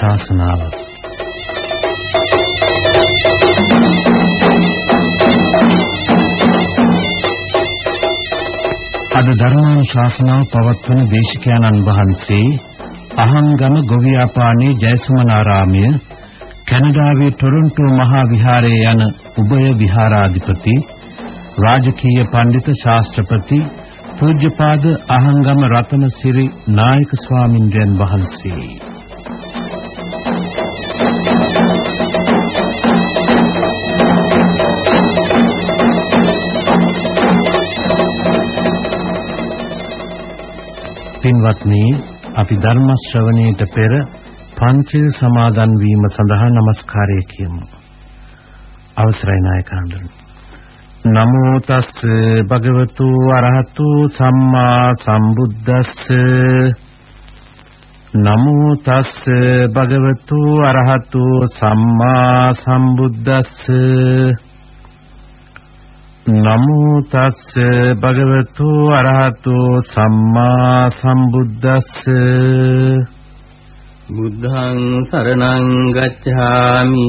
ධර්මානුශාසනාව අද ධර්මානුශාසනාව පවත්වන දේශකයන්න් වහන්සේ අහංගම ගොවියාපානේ ජයසුමනාරාමය කැනඩාවේ ටොරොන්ටෝ මහා විහාරයේ යන උභය විහාරාධිපති රාජකීය පඬිතු ශාස්ත්‍රපති පූජ්‍යපාද අහංගම රතනසිරි නායක ස්වාමින්ද්‍රයන් වහන්සේ. පින්වත්නි අපි ධර්ම ශ්‍රවණයට පෙර පන්සිල් සමාදන් වීම සඳහා নমස්කාරය කියමු. අවසරයි නායකයන්න්. නමෝ තස් භගවතු අරහතු සම්මා සම්බුද්දස්ස නමෝ තස් භගවතු අරහතු සම්මා සම්බුද්දස්ස නමෝ තස්ස භගවතු අරහතු සම්මා සම්බුද්දස්ස. බුද්ධං සරණං ගච්ඡාමි.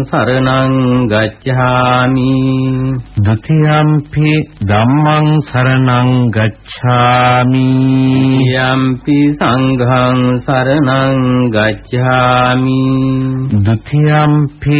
සරණං ගච්ඡාමි। ဒ ුතියම්පි ධම්මං සරණං ගච්ඡාමි। යම්පි සංඝං සරණං ගච්ඡාමි। ဒ ුතියම්පි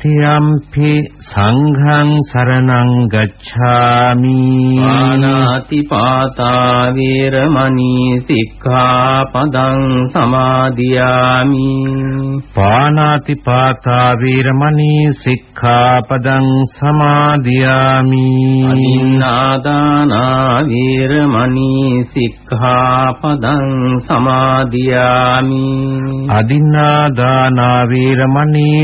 තතියම්පි සංඝං සරණං ගච්ඡාමි ආනාති පාතා වේරමණී සික්ඛාපදං සමාදියාමි පානාති පාතා වීරමණී සික්ඛාපදං සමාදියාමි අදින්නාදානා වේරමණී සික්ඛාපදං සමාදියාමි අදින්නා දානා වීරමණී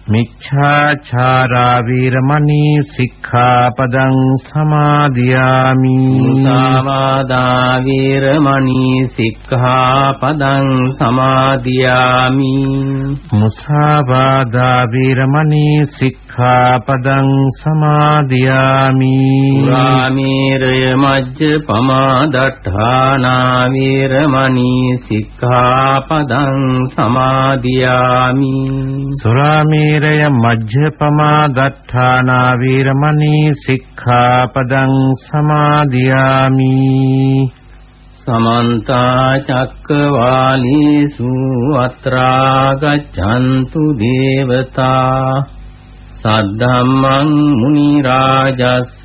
මිච්ඡාචාරා වීරමණී සික්ඛාපදං සමාදියාමි මුසාවාදා වේරමණී සික්ඛාපදං සමාදියාමි මුසාවාදා වීරමණී සික්ඛාපදං සමාදියාමි රාමේරය මජ්ජ පමාදට්ඨානා වේරමණී සික්ඛාපදං සමාදියාමි සුරාමේරය මජ්ජපමා දත්තානා වීරමණී සික්ඛාපදං සමාදියාමි සමන්ත චක්කවාලීසු අත්‍රා ගච්ඡන්තු දේවතා සද්ධම්මං මුනි රාජස්ස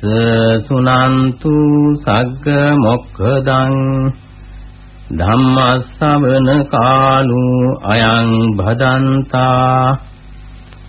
සුනන්තු සග්ග මොක්ඛදං ධම්මස්සවන කාලු අයං භදන්තා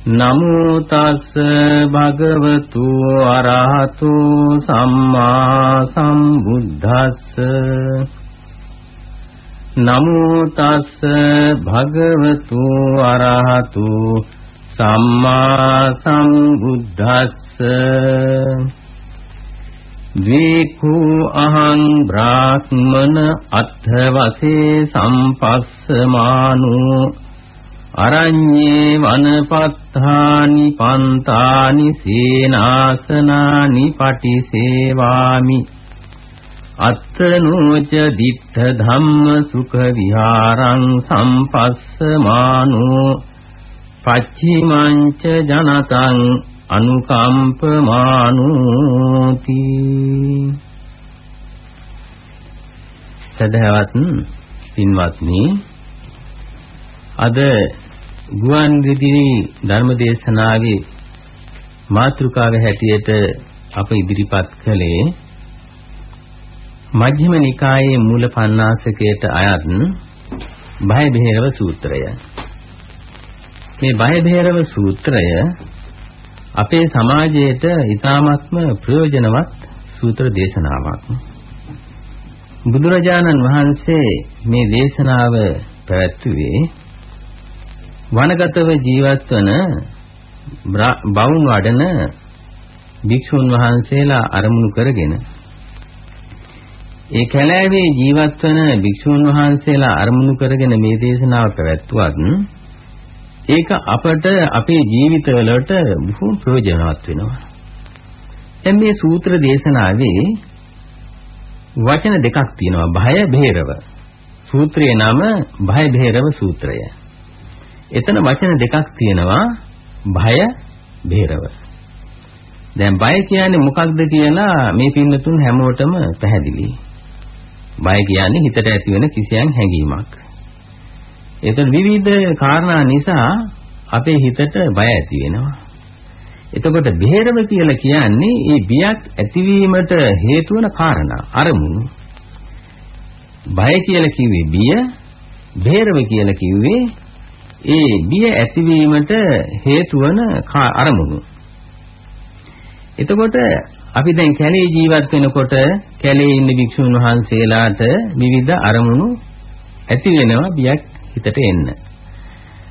නමෝ තස්ස භගවතු අරහතු සම්මා සම්බුද්දස්ස. නමෝ තස්ස භගවතු අරහතු සම්මා සම්බුද්දස්ස. ද්වේකෝ අහං බ්‍රාහ්මන අත්ථවසේ සම්පස්සමානෝ අරඤ්ඤේ වනපත්තානි පන්තානි සේනාසනානි පටිසේවාමි. අත්තනෝච ditta ධම්ම සුඛ විහාරං සම්පස්සමානෝ පච්චිමංච ජනතං අනුකම්පමානෝති සදහවත් පින්වත්නි අද ගුවන් විදුලි ධර්මදේශනාවේ මාතෘකාව හැටියට අප ඉදිරිපත් කළේ මජ්ක්‍ධිම නිකායේ මූල පණ්ණාසකයට අයත් බය බෙහෙරව සූත්‍රය. මේ බය බෙහෙරව සූත්‍රය අපේ සමාජයට ඊ타ත්ම ප්‍රයෝජනවත් සූත්‍ර දේශනාවක්. බුදුරජාණන් වහන්සේ මේ දේශනාව පැවැත්වුවේ වනගතව ජීවත් වන බවුන් වඩන භික්ෂුන් වහන්සේලා අරමුණු කරගෙන ඒ කැලෑවේ ජීවත් වන භික්ෂුන් වහන්සේලා අරමුණු කරගෙන මේ දේශනාව පැවැත්වුවත් ඒක අපට අපේ ජීවිතවලට බොහෝ ප්‍රයෝජනවත් වෙනවා. දැන් මේ සූත්‍ර දේශනාවේ වචන දෙකක් තියෙනවා. භය බේරව. සූත්‍රයේ නම භය බේරව සූත්‍රය. එතන වචන දෙකක් තියෙනවා. භය බේරව. දැන් බය කියන්නේ මොකක්ද කියලා මේ පින්නතුන් හැමෝටම පැහැදිලියි. බය කියන්නේ හිතට ඇති වෙන කිසියම් හැඟීමක්. එතන විවිධ කාරණා නිසා අපේ හිතට බය ඇති වෙනවා. එතකොට බෙහෙරව කියලා කියන්නේ මේ බියක් ඇතිවීමට හේතු වන කාරණා අරමුණු. බය කියලා කිව්වේ බිය, බෙහෙරව කියලා කිව්වේ ඒ බිය ඇතිවීමට හේතු වන අරමුණු. එතකොට අපි දැන් කැලේ ජීවත් වෙනකොට කැලේ ඉන්න භික්ෂුන් වහන්සේලාට විවිධ අරමුණු ඇති වෙනවා බියක් හිතට එන්න.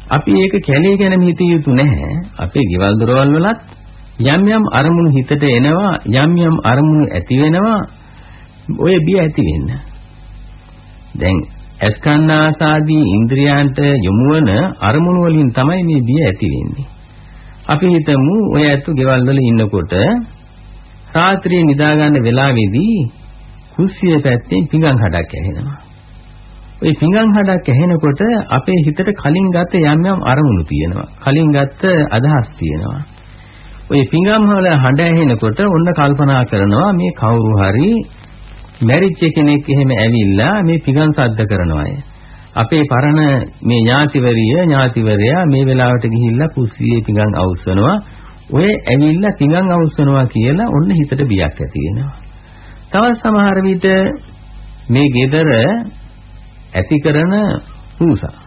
අපි ඒක කැලේ ගැන හිතිය යුතු නැහැ. අපේ ගෙවල් දොරවල් වලත් යම් යම් අරමුණු හිතට එනවා යම් යම් අරමුණු ඇති වෙනවා ඔය බිය ඇති වෙන්න. දැන් අස්කන්නාසාදී ඉන්ද්‍රියයන්ට යොමු වන අරමුණු වලින් තමයි මේ බිය ඇති වෙන්නේ. අපි හිතමු ඔය ඇතු ගෙවල් වල ඉන්නකොට රාත්‍රියේ නිදා ගන්න වෙලාවේදී කුස්සිය පැත්තෙන් පිඟන් හඩක් ඇහෙනවා. ওই පිඟන් හඩක් ඇහෙනකොට අපේ හිතට කලින් ගත්ත යම් යම් අරමුණු තියෙනවා. කලින් ගත්ත අදහස් තියෙනවා. ওই පිඟම් වල හඬ ඇහෙනකොට ඔන්න කල්පනා කරනවා මේ කවුරු හරි මැරිච්ච කෙනෙක් එහෙම ඇවිල්ලා මේ පිඟන් සද්ද කරනවාය. අපේ පරණ මේ ඥාතිවරිය ඥාතිවරයා මේ වෙලාවට ගිහිල්ලා කුස්සියේ පිඟන් අවුස්සනවා. ඔය ඇවිල්ලා පිඟන් අවුස්සනවා කියලා ඔන්න හිතට බියක් ඇති වෙනවා. තවත් සමහර විට මේ gedara ඇති කරන පූසා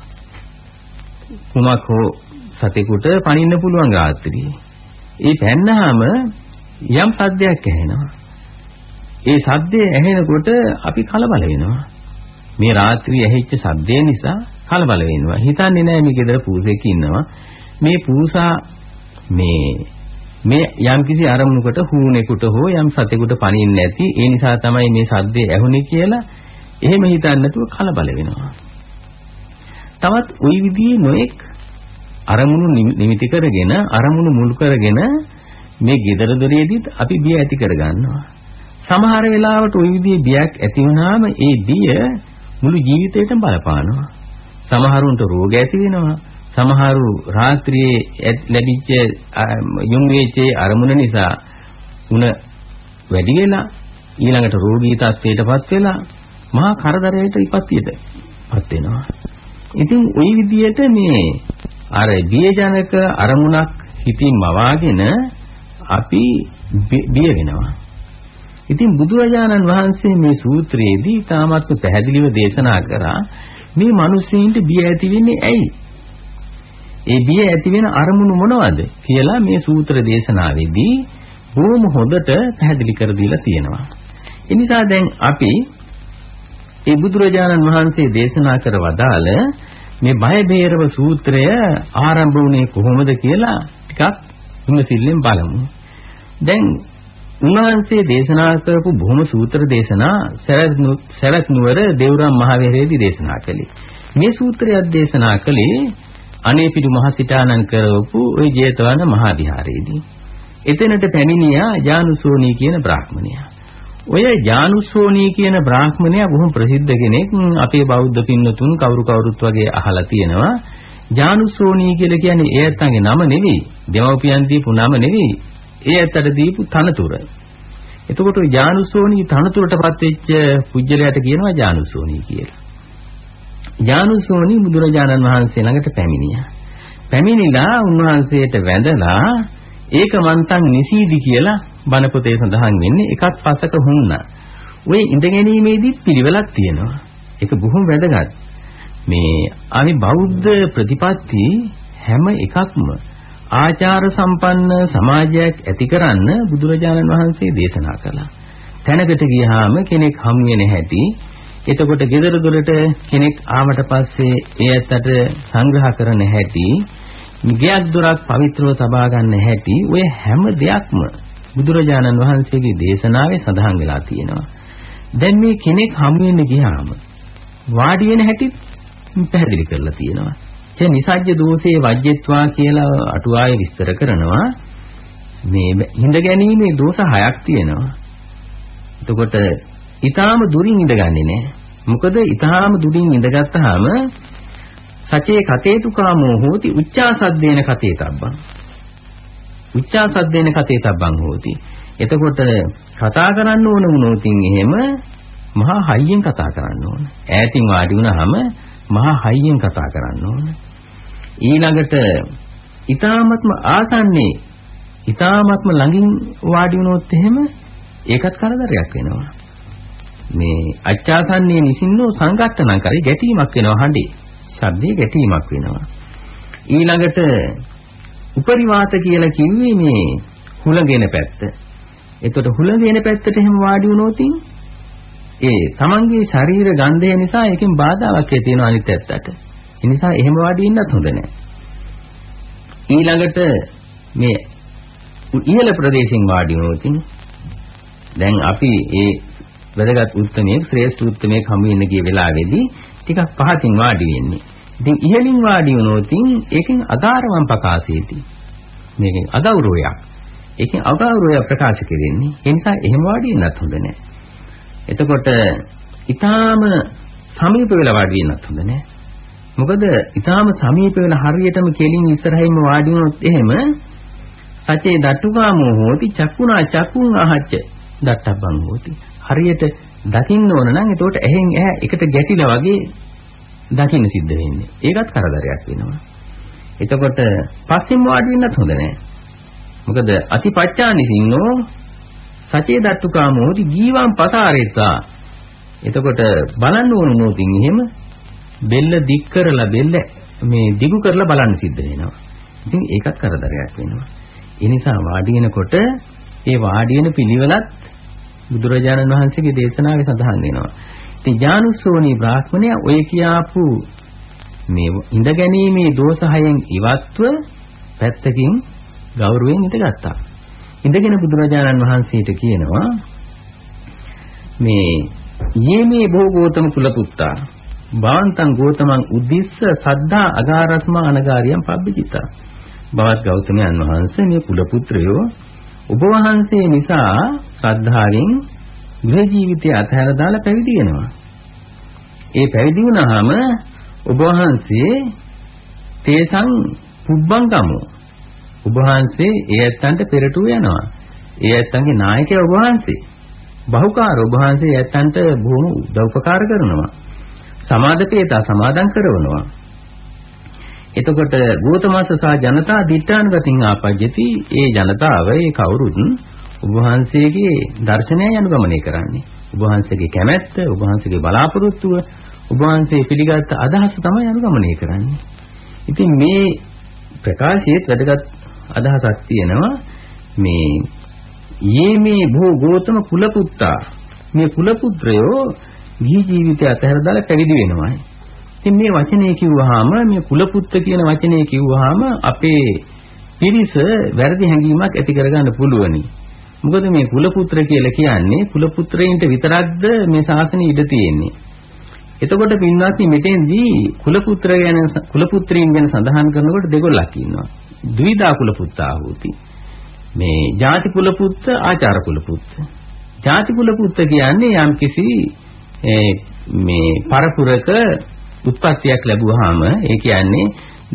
කුමක් හෝ සතෙකුට පනින්න පුළුවන් රාත්‍රියේ. ඒ පැන්නාම යම් සද්දයක් ඇහෙනවා. ඒ සද්දේ ඇහෙනකොට අපි කලබල වෙනවා. මේ රාත්‍රියේ ඇහිච්ච සද්දේ නිසා කලබල වෙනවා. හිතන්නේ නැහැ මේ ගෙදර පූසෙක් ඉන්නවා. මේ පූසා මේ මේ යම්කිසි අරමුණකට හූනෙකුට හෝ යම් සතෙකුට පණින්නේ නැති ඒ නිසා තමයි මේ සද්දේ ඇහුනේ කියලා එහෙම හිතන්නේ නැතුව කලබල වෙනවා. තවත් ওই විදිහේ නොඑක් අරමුණු නිමිති කරගෙන අරමුණු මුල් කරගෙන මේ gedara දොරේදීත් අපි බිය ඇති කර ගන්නවා. සමහර වෙලාවට ওই විදිහේ බියක් ඇති වුණාම ඒ බිය මුළු ජීවිතේටම බලපානවා. සමහරුන්ට රෝග ඇති වෙනවා. සමහරු රාත්‍රියේ ලැබිච්ච යොමු වෙච්ච අරමුණ නිසා උණ වැඩි වෙලා ඊළඟට රෝගී තත්ත්වයටපත් වෙලා මහා කරදරයට ඉපත්තියටපත් වෙනවා. ඉතින් ওই විදිහට මේ අර බියජනක අරමුණක් හිතින් මවාගෙන අපි බිය වෙනවා. ඉතින් බුදුරජාණන් වහන්සේ මේ සූත්‍රයේදී තාමත් පැහැදිලිව දේශනා කරා මේ මිනිස්සුන්ට බිය ඇති වෙන්නේ ඇයි? ඒ බිය ඇති වෙන අරමුණු මොනවද කියලා මේ සූත්‍ර දේශනාවේදී බොහොම හොඳට පැහැදිලි කර දීලා තියෙනවා. ඒ නිසා දැන් අපි ඒ බුදුරජාණන් වහන්සේ දේශනා කර වදාළ මේ බය බේරව සූත්‍රය ආරම්භ වුණේ කොහොමද කියලා ටිකක් විමසිල්ලෙන් බලමු. දැන් උන්වහන්සේ දේශනා කරපු බොහොම සූත්‍ර දේශනා සරත් නුවර දේවරම් මහවිහාරයේදී දේශනා කළේ. මේ සූත්‍රයක් දේශනා කළේ අනේපිඩු මහසිතානන් කරවපු ওই ජේතවන මහවිහාරයේදී. එතනට පැමිණියා ජානුසෝනී කියන බ්‍රාහ්මණයා. ඔය ජානුසෝනී කියන බ්‍රාහ්මණයා බොහොම ප්‍රසිද්ධ කෙනෙක්. අපේ බෞද්ධ පින්නතුන් කවුරු කවුරුත් වගේ අහලා තියෙනවා. ජානුසෝනී කියලා කියන්නේ ඒ ඇත්තන්ගේ නම නෙවෙයි. දෙමව්පියන් දීපු නම නෙවෙයි. ඒ ඇත්තට දීපු තනතුර. එතකොට ජානුසෝනී තනතුරටපත් වෙච්ච පුජ්‍යලයට කියනවා ජානුසෝනී කියලා. ජානුසෝනී බුදුරජාණන් වහන්සේ ළඟට පැමිණියා. පැමිණිලා උන්වහන්සේට වැඳලා ඒක මන්තන් නිසීදි කියලා බණ පොතේ සඳහන් වෙන්නේ එකත් පසක හුන්නා. ওই ඉඳ ගැනීමේදී පිළිවෙලක් තියෙනවා. ඒක බොහොම වැදගත්. මේ අපි බෞද්ධ ප්‍රතිපත්ති හැම එකක්ම ආචාර සම්පන්න සමාජයක් ඇති කරන්න බුදුරජාණන් වහන්සේ දේශනා කළා. තැනකට ගියාම කෙනෙක් හමු වෙන හැටි එතකොට ගෙදර දොරට කෙනෙක් ආවට පස්සේ ඒ ඇත්තට සංග්‍රහ කරන හැටි ගියක් දොරක් පවිත්‍රව තබා ගන්න හැටි ඔය හැම දෙයක්ම බුදුරජාණන් වහන්සේගේ දේශනාවේ සඳහන් වෙලා තියෙනවා. දැන් මේ කෙනෙක් හමු වෙන්න ගියාම වාඩි වෙන හැටි පැහැදිලි කරලා තියෙනවා. ඒ නිසජ්‍ය දෝෂේ වජ්ජත්වා කියලා අටුවාවේ විස්තර කරනවා. මේ හිඳ ගැනීමේ දෝෂ හයක් තියෙනවා. එතකොට ඊටාම දුරින් ඉඳගන්නේ නැහැ. මොකද ඊටාම දුරින් ඉඳගත්තාම සචේ කතේතු කාමෝ හෝති උච්චා සද්දේන කතේ තබ්බං. උච්චා සද්දේන කතේ තබ්බං හෝති. එතකොට කතා කරන්න ඕන වුණොතින් එහෙම මහා හයියෙන් කතා කරන්න ඕන. ඈතින් වාඩි වුණාම මහා හයියෙන් කතා කරන්න ඕන. ඊළඟට ඊ타මත්ම ආසන්නේ ඊ타මත්ම ළඟින් වාඩි වුණොත් එහෙම ඒකත් කරදරයක් වෙනවා. මේ අච්චාසන්නේ නිසින්නෝ සංගත්තනම් කරේ ගැටීමක් වෙනවා හඬේ. ශබ්දයේ ගැටීමක් වෙනවා. ඊළඟට උපරිවාත කියලා කිව්වේ මේ හුලගෙන පැත්ත. එතකොට හුලගෙන පැත්තට එහෙම වාඩි වුණොත් ඒ තමන්ගේ ශරීර ගන්ධය නිසා ඒකෙන් බාධාවක් ඇති වෙනවා අනිත් පැත්තට. ඒ නිසා එහෙම වාඩි ඉන්නත් හොඳ නැහැ. ඊළඟට මේ ඉහළ ප්‍රදේශෙන් වාඩි වුණොත් දැන් අපි ඒ වැදගත් උත්මයේ ශ්‍රේෂ්ඨ උත්මයේ හමු වෙන්න ගිය වෙලාවේදී ටිකක් පහතින් වාඩි වෙන්නේ. ඉතින් ඉහළින් වාඩි වුණොත් ඒකෙන් අදාරවම් ප්‍රකාශයේදී මේකෙන් අගෞරවයක්. ඒකෙන් අගෞරවය ප්‍රකාශ කෙරෙන්නේ. ඒ නිසා එහෙම වාඩි වෙන්නත් හොඳ නැහැ. එතකොට ඊටාම සමීප වෙලා වාඩි වෙන්නත් හොඳ නැහැ. මොකද ඊටාම සමීප වෙන හරියටම කෙලින් ඉස්සරහින්ම වාඩි වුණොත් එහෙම සචේ දට්ටුකාමෝ හෝති චක්කුණා චක්කුන් අහච්ච දට්ටබ්බන් හෝති හරියට දකින්න ඕන නම් එතකොට ඇහෙන් ඇහැ එකට ගැටිලා වගේ දකින්න සිද්ධ වෙන්නේ. ඒකත් කරදරයක් වෙනවා. එතකොට පස්සෙන් වාඩි වෙන්නත් හොඳ නැහැ. මොකද අතිපච්චානිසින්නෝ සචේ දත්තුකාමෝති ජීවම් පසාරෙත්තා. එතකොට බලන්න ඕන නෝතින් එහෙම බෙල්ල දික් කරලා බෙල්ල මේ දිගු කරලා බලන්න සිද්ධ වෙනවා. ඉතින් ඒකත් කරදරයක් වෙනවා. ඒ නිසා වාඩි වෙනකොට ඒ වාඩි වෙන පිළිවෙලත් බුදුරජාණන් වහන්සේගේ දේශනාවේ සඳහන් වෙනවා. ඉතින් ඥානුස්සෝනි බ්‍රාහ්මණයා ඔය කියාපු මේ ඉඳ ගැනීමේ දෝෂ හයෙන් ඉවත්ව පැත්තකින් ගෞරවයෙන් ඉඳගත්තා. ඉඳගෙන බුදුරජාණන් වහන්සේට කියනවා මේ යේමේ භෝගෝතම කුල පුත්තා භාන්තං ගෝතමං උද්දිස්ස සද්ධා අගාරස්මා අනගාරියම් පබ්බිචිතා බවත් ගෞතමයන් වහන්සේ මේ කුල පුත්‍රයෝ ඔබ වහන්සේ නිසා ශ්‍රද්ධාවෙන් ගෘහ ජීවිතය අතහැර දාලා පැවිදි වෙනවා. ඒ පැවිදි වුණාම ඔබ වහන්සේ තේසං පුබ්බංගමෝ ඔබ වහන්සේ ඒ ඇත්තන්ට පෙරටුව යනවා. ඒ ඇත්තන්ගේ නායකයා ඔබ වහන්සේ. බහුකාර ඔබ වහන්සේ ඇත්තන්ට බොහොම උදව්පකාර කරනවා. සමාදපේතා සමාදම් කරනවා. එතකොට ගෝතමස්ස සහ ජනතා දිඨානුගතින් ආපජ්ජති ඒ ජනතාව ඒ කවුරුත් ඔබ වහන්සේගේ දර්ශනය අනුගමනය කරන්නේ. ඔබ වහන්සේගේ කැමැත්ත, ඔබ වහන්සේගේ බලාපොරොත්තුව, ඔබ වහන්සේ පිළිගත් අදහස තමයි අනුගමනය කරන්නේ. ඉතින් මේ ප්‍රකාශයේ වැදගත් අදහසක් තියෙනවා මේ යේ මේ භෝ ගෝතම කුල පුත්තා මේ කුල පුත්‍රයෝ ගිහි ජීවිතය අතහැර දාලා පැවිදි වෙනවා. ඉතින් මේ වචනේ කිව්වහම මේ කුලපුත්ත කියන වචනේ කිව්වහම අපේ පිරිස වැරදි හැඟීමක් ඇති කරගන්න පුළුවනි. මොකද මේ කුල පුත්‍ර කියලා කියන්නේ කුල පුත්‍රයින්ට විතරක්ද මේ ශාසනය ඉඩ තියෙන්නේ. එතකොට පින්වත්නි මෙතෙන්දී කුල පුත්‍ර ගැන කුල පුත්‍රීන් ගැන සඳහන් කරනකොට දෙගොල්ලක් ඉන්නවා. ද්විදා කුල පුත්තා හෝති මේ ಜಾති කුල පුත්ත ආචාර කුල පුත්ත ಜಾති කුල පුත්ත කියන්නේ යම් කිසි මේ පරපුරක උත්පත්තියක් ලැබුවාම ඒ කියන්නේ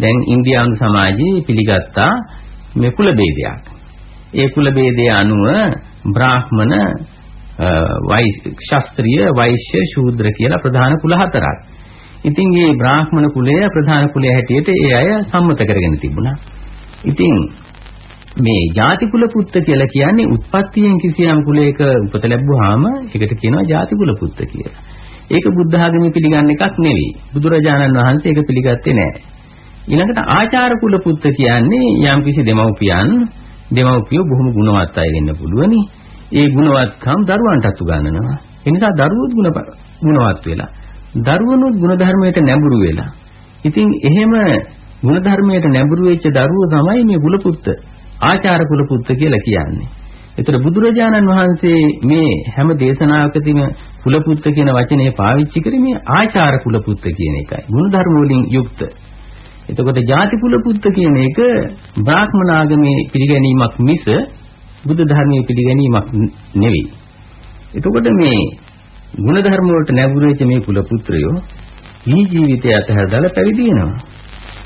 දැන් ඉන්දියානු සමාජයේ පිළිගත්තා මේ කුල ભેදයක් ඒ කුල ભેදයේ අනුව බ්‍රාහ්මණ වෛශ්‍ය ශාස්ත්‍රීය වෛශ්‍ය ශූද්‍ර කියලා ප්‍රධාන කුල හතරක්. ඉතින් මේ බ්‍රාහ්මණ කුලය ප්‍රධාන කුලය හැටියට ඒ අය සම්මත කරගෙන තිබුණා. ඉතින් මේ ಜಾති කුල පුත්ත කියලා කියන්නේ උත්පත්තියෙන් කිසියම් කුලයක උපත ලැබුවාම ඒකට කියනවා ಜಾති කුල පුත්ත කියලා. ඒක බුද්ධ ආගමේ පිළිගන්න එකක් නෙවෙයි. බුදුරජාණන් වහන්සේ ඒක පිළිගත්තේ නැහැ. ඊළඟට ආචාර කුල පුත්ත කියන්නේ යම් කිසි දෙමව්පියන් දෙමව්පියෝ බොහොම ගුණවත් අය වෙන්න පුළුවනි. ඒ ගුණවත්කම් දරුවන්ටත් උගන්වනවා. ඒ නිසා දරුවොත් ගුණ ගුණවත් වෙලා දරුවනුත් ගුණධර්මයට නැඹුරු වෙලා. ඉතින් එහෙම ගුණධර්මයට නැඹුරු වෙච්ච දරුවෝ තමයි මේ කුලපුත්ත ආචාර කුලපුත්ත කියලා කියන්නේ. ඒතර බුදුරජාණන් වහන්සේ මේ හැම දේශනාවකදීම කුලපුත්ත කියන වචනේ පාවිච්චි කරේ මේ ආචාර කුලපුත්ත කියන එකයි. ගුණධර්ම වලින් යුක්ත. එතකොට ಜಾති කුලපුත්ත කියන එක බ්‍රාහ්මණ ආගමේ පිළිගැනීමක් මිස බුදු ධර්මයේ පිළිගැනීමක් නෙවෙයි. එතකොට මේ ගුණ ධර්ම වලට නැඹුරු වෙච්ච මේ කුල පුත්‍රයෝ මේ ජීවිතය අතහැරලා පැවිදි වෙනවා.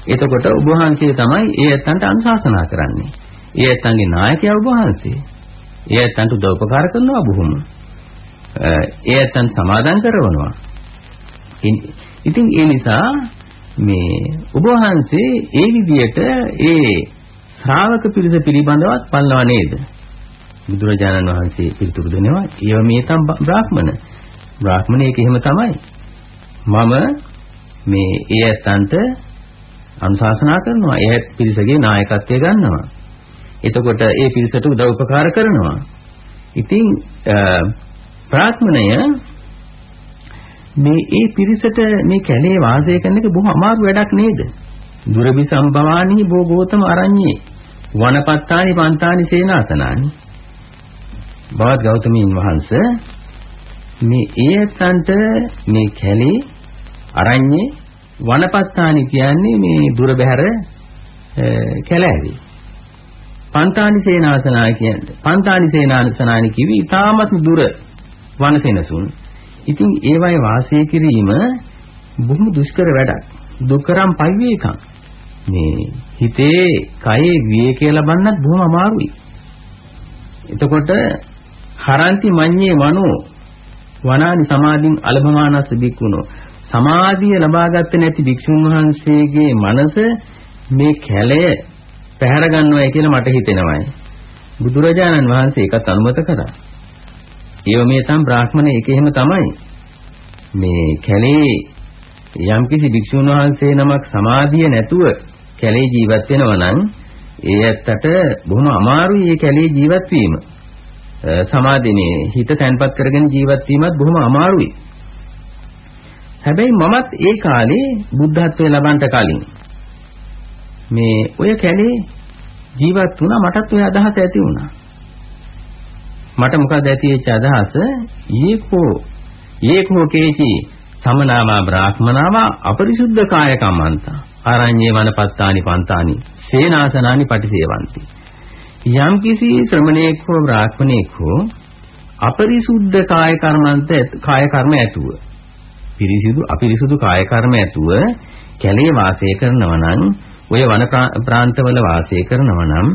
එතකොට ඔබ වහන්සේ තමයි ඒ ඇත්තන්ට අනුශාසනා කරන්නේ. ඒ ඇත්තන්ගේ නායකයා ඔබ වහන්සේ. ඒ ඇත්තන්ට උදව්පකාර කරනවා බොහොම. ඒ ඇත්තන් සමාදම් කරනවා. ඉතින් ඒ නිසා මේ ඔබ වහන්සේ ඒ විදියට ඒ ශ්‍රාවක පිරිස පිළිබඳවත් පන්නව නේද? බුදුරජාණන් වහන්සේ පිළිතුරු දෙනවා ඒව මේ තම බ්‍රාහ්මණ බ්‍රාහ්මණයෙක් එහෙම තමයි මම මේ ඒ ඇත්තන්ට අනුශාසනා කරනවා. ඒ පිරිසගේ නායකත්වය ගන්නවා. එතකොට ඒ පිරිසට උදව් උපකාර කරනවා. ඉතින් බ්‍රාහ්මණය මේ ඒ පිරිසට මේ කැලේ වාසය කරන එක බොහොම අමාරු වැඩක් නේද? දුරබි සම්භවානි භෝගෝතම අරඤ්ඤේ වනපත්තානි පන්තානි සේනාසනානි. බවත් ගෞතමීන් වහන්සේ මේ ඒ ඇත්තන්ට මේ කැලේ අරඤ්ඤේ වනපත්තානි කියන්නේ මේ දුර බැහැර කැලෑවේ. පන්තානි සේනාසනා කියන්නේ පන්තානි සේනාසනානි කිවි ඊටාමත් දුර වනසෙනසුන්. ඉතින් ඒ වගේ වාසය කිරීම බොහොම දුෂ්කර වැඩක්. දුක්කරම් පයිවේකම්. මේ හිතේ කයේ විවේකය ලබන්නත් බොහොම අමාරුයි. එතකොට හරන්ති මඤ්ඤේ මනෝ වනානි සමාධින් අලභමානස්ස බික්කුණෝ සමාධිය ලබාගත්තේ නැති භික්ෂුන් වහන්සේගේ මනස මේ කැලය පැහැර ගන්නවයි කියලා මට හිතෙනවායි. බුදුරජාණන් වහන්සේ ඒකත් අනුමත කරා. ඒව මේ තම බ්‍රාහ්මණ එක එහෙම තමයි. මේ කැලේ යම්කිසි භික්ෂුන් වහන්සේ නමක් සමාධිය නැතුව කැලේ ජීවත් වෙනවා නම් ඒ ඇත්තට බොහොම අමාරුයි මේ කැලේ ජීවත් වීම. සමාධිනේ හිත තැන්පත් කරගෙන ජීවත් වීමත් බොහොම අමාරුයි. හැබැයි මමත් ඒ කාලේ බුද්ධත්වයේ ලබන්නට කලින් මේ ඔය කැලේ ජීවත් වුණා මටත් ඔය අදහස ඇති වුණා. මට මොකද ඇති වෙච්ච අදහස ඊකෝ ඒකෝ කේචි සමනාමා බ්‍රාහ්මනාවා අපරිසුද්ධ කාය කම්මන්තා ආරඤ්ඤේ වනපත්තානි පන්තානි සේනාසනානි පටිසේවಂತಿ යම් කිසි ශ්‍රමණේක් හෝ බ්‍රාහ්මණේක් හෝ අපරිසුද්ධ කාය කර්මන්ත කාය කර්ම ඇතුව පිරිසිදු අපිරිසුදු කාය කර්ම ඇතුව කැලේ වාසය කරනවා නම් ඔය වන ප්‍රාන්තවල වාසය කරනවා නම්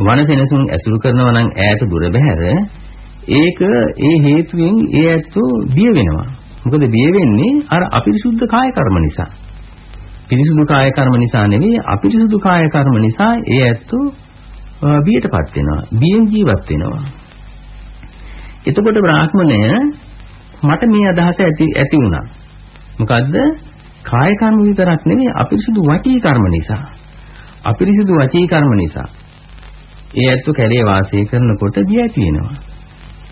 වන සෙනසුන් ඇසුරු කරනවා නම් ඈත දුර බැහැර ඒක ඒ හේතුවෙන් ඒ ඇත්තෝ බිය වෙනවා. මොකද බිය වෙන්නේ අර අපිරිසුද්ධ කාය කර්ම නිසා. පිරිසුදු කාය කර්ම නිසා නෙවෙයි අපිරිසුදු කාය කර්ම නිසා ඒ ඇත්තෝ බියටපත් වෙනවා. බියෙන් ජීවත් වෙනවා. එතකොට බ්‍රාහ්මණය මට මේ අදහස ඇති ඇති වුණා. මොකද්ද? කාය කර්ම විතරක් නෙවෙයි අපිරිසුදු වචී කර්ම නිසා. අපිරිසුදු වචී කර්ම නිසා. ඒ ඇත්තු කැලේ වාසය කරනකොට බිය ඇති වෙනවා.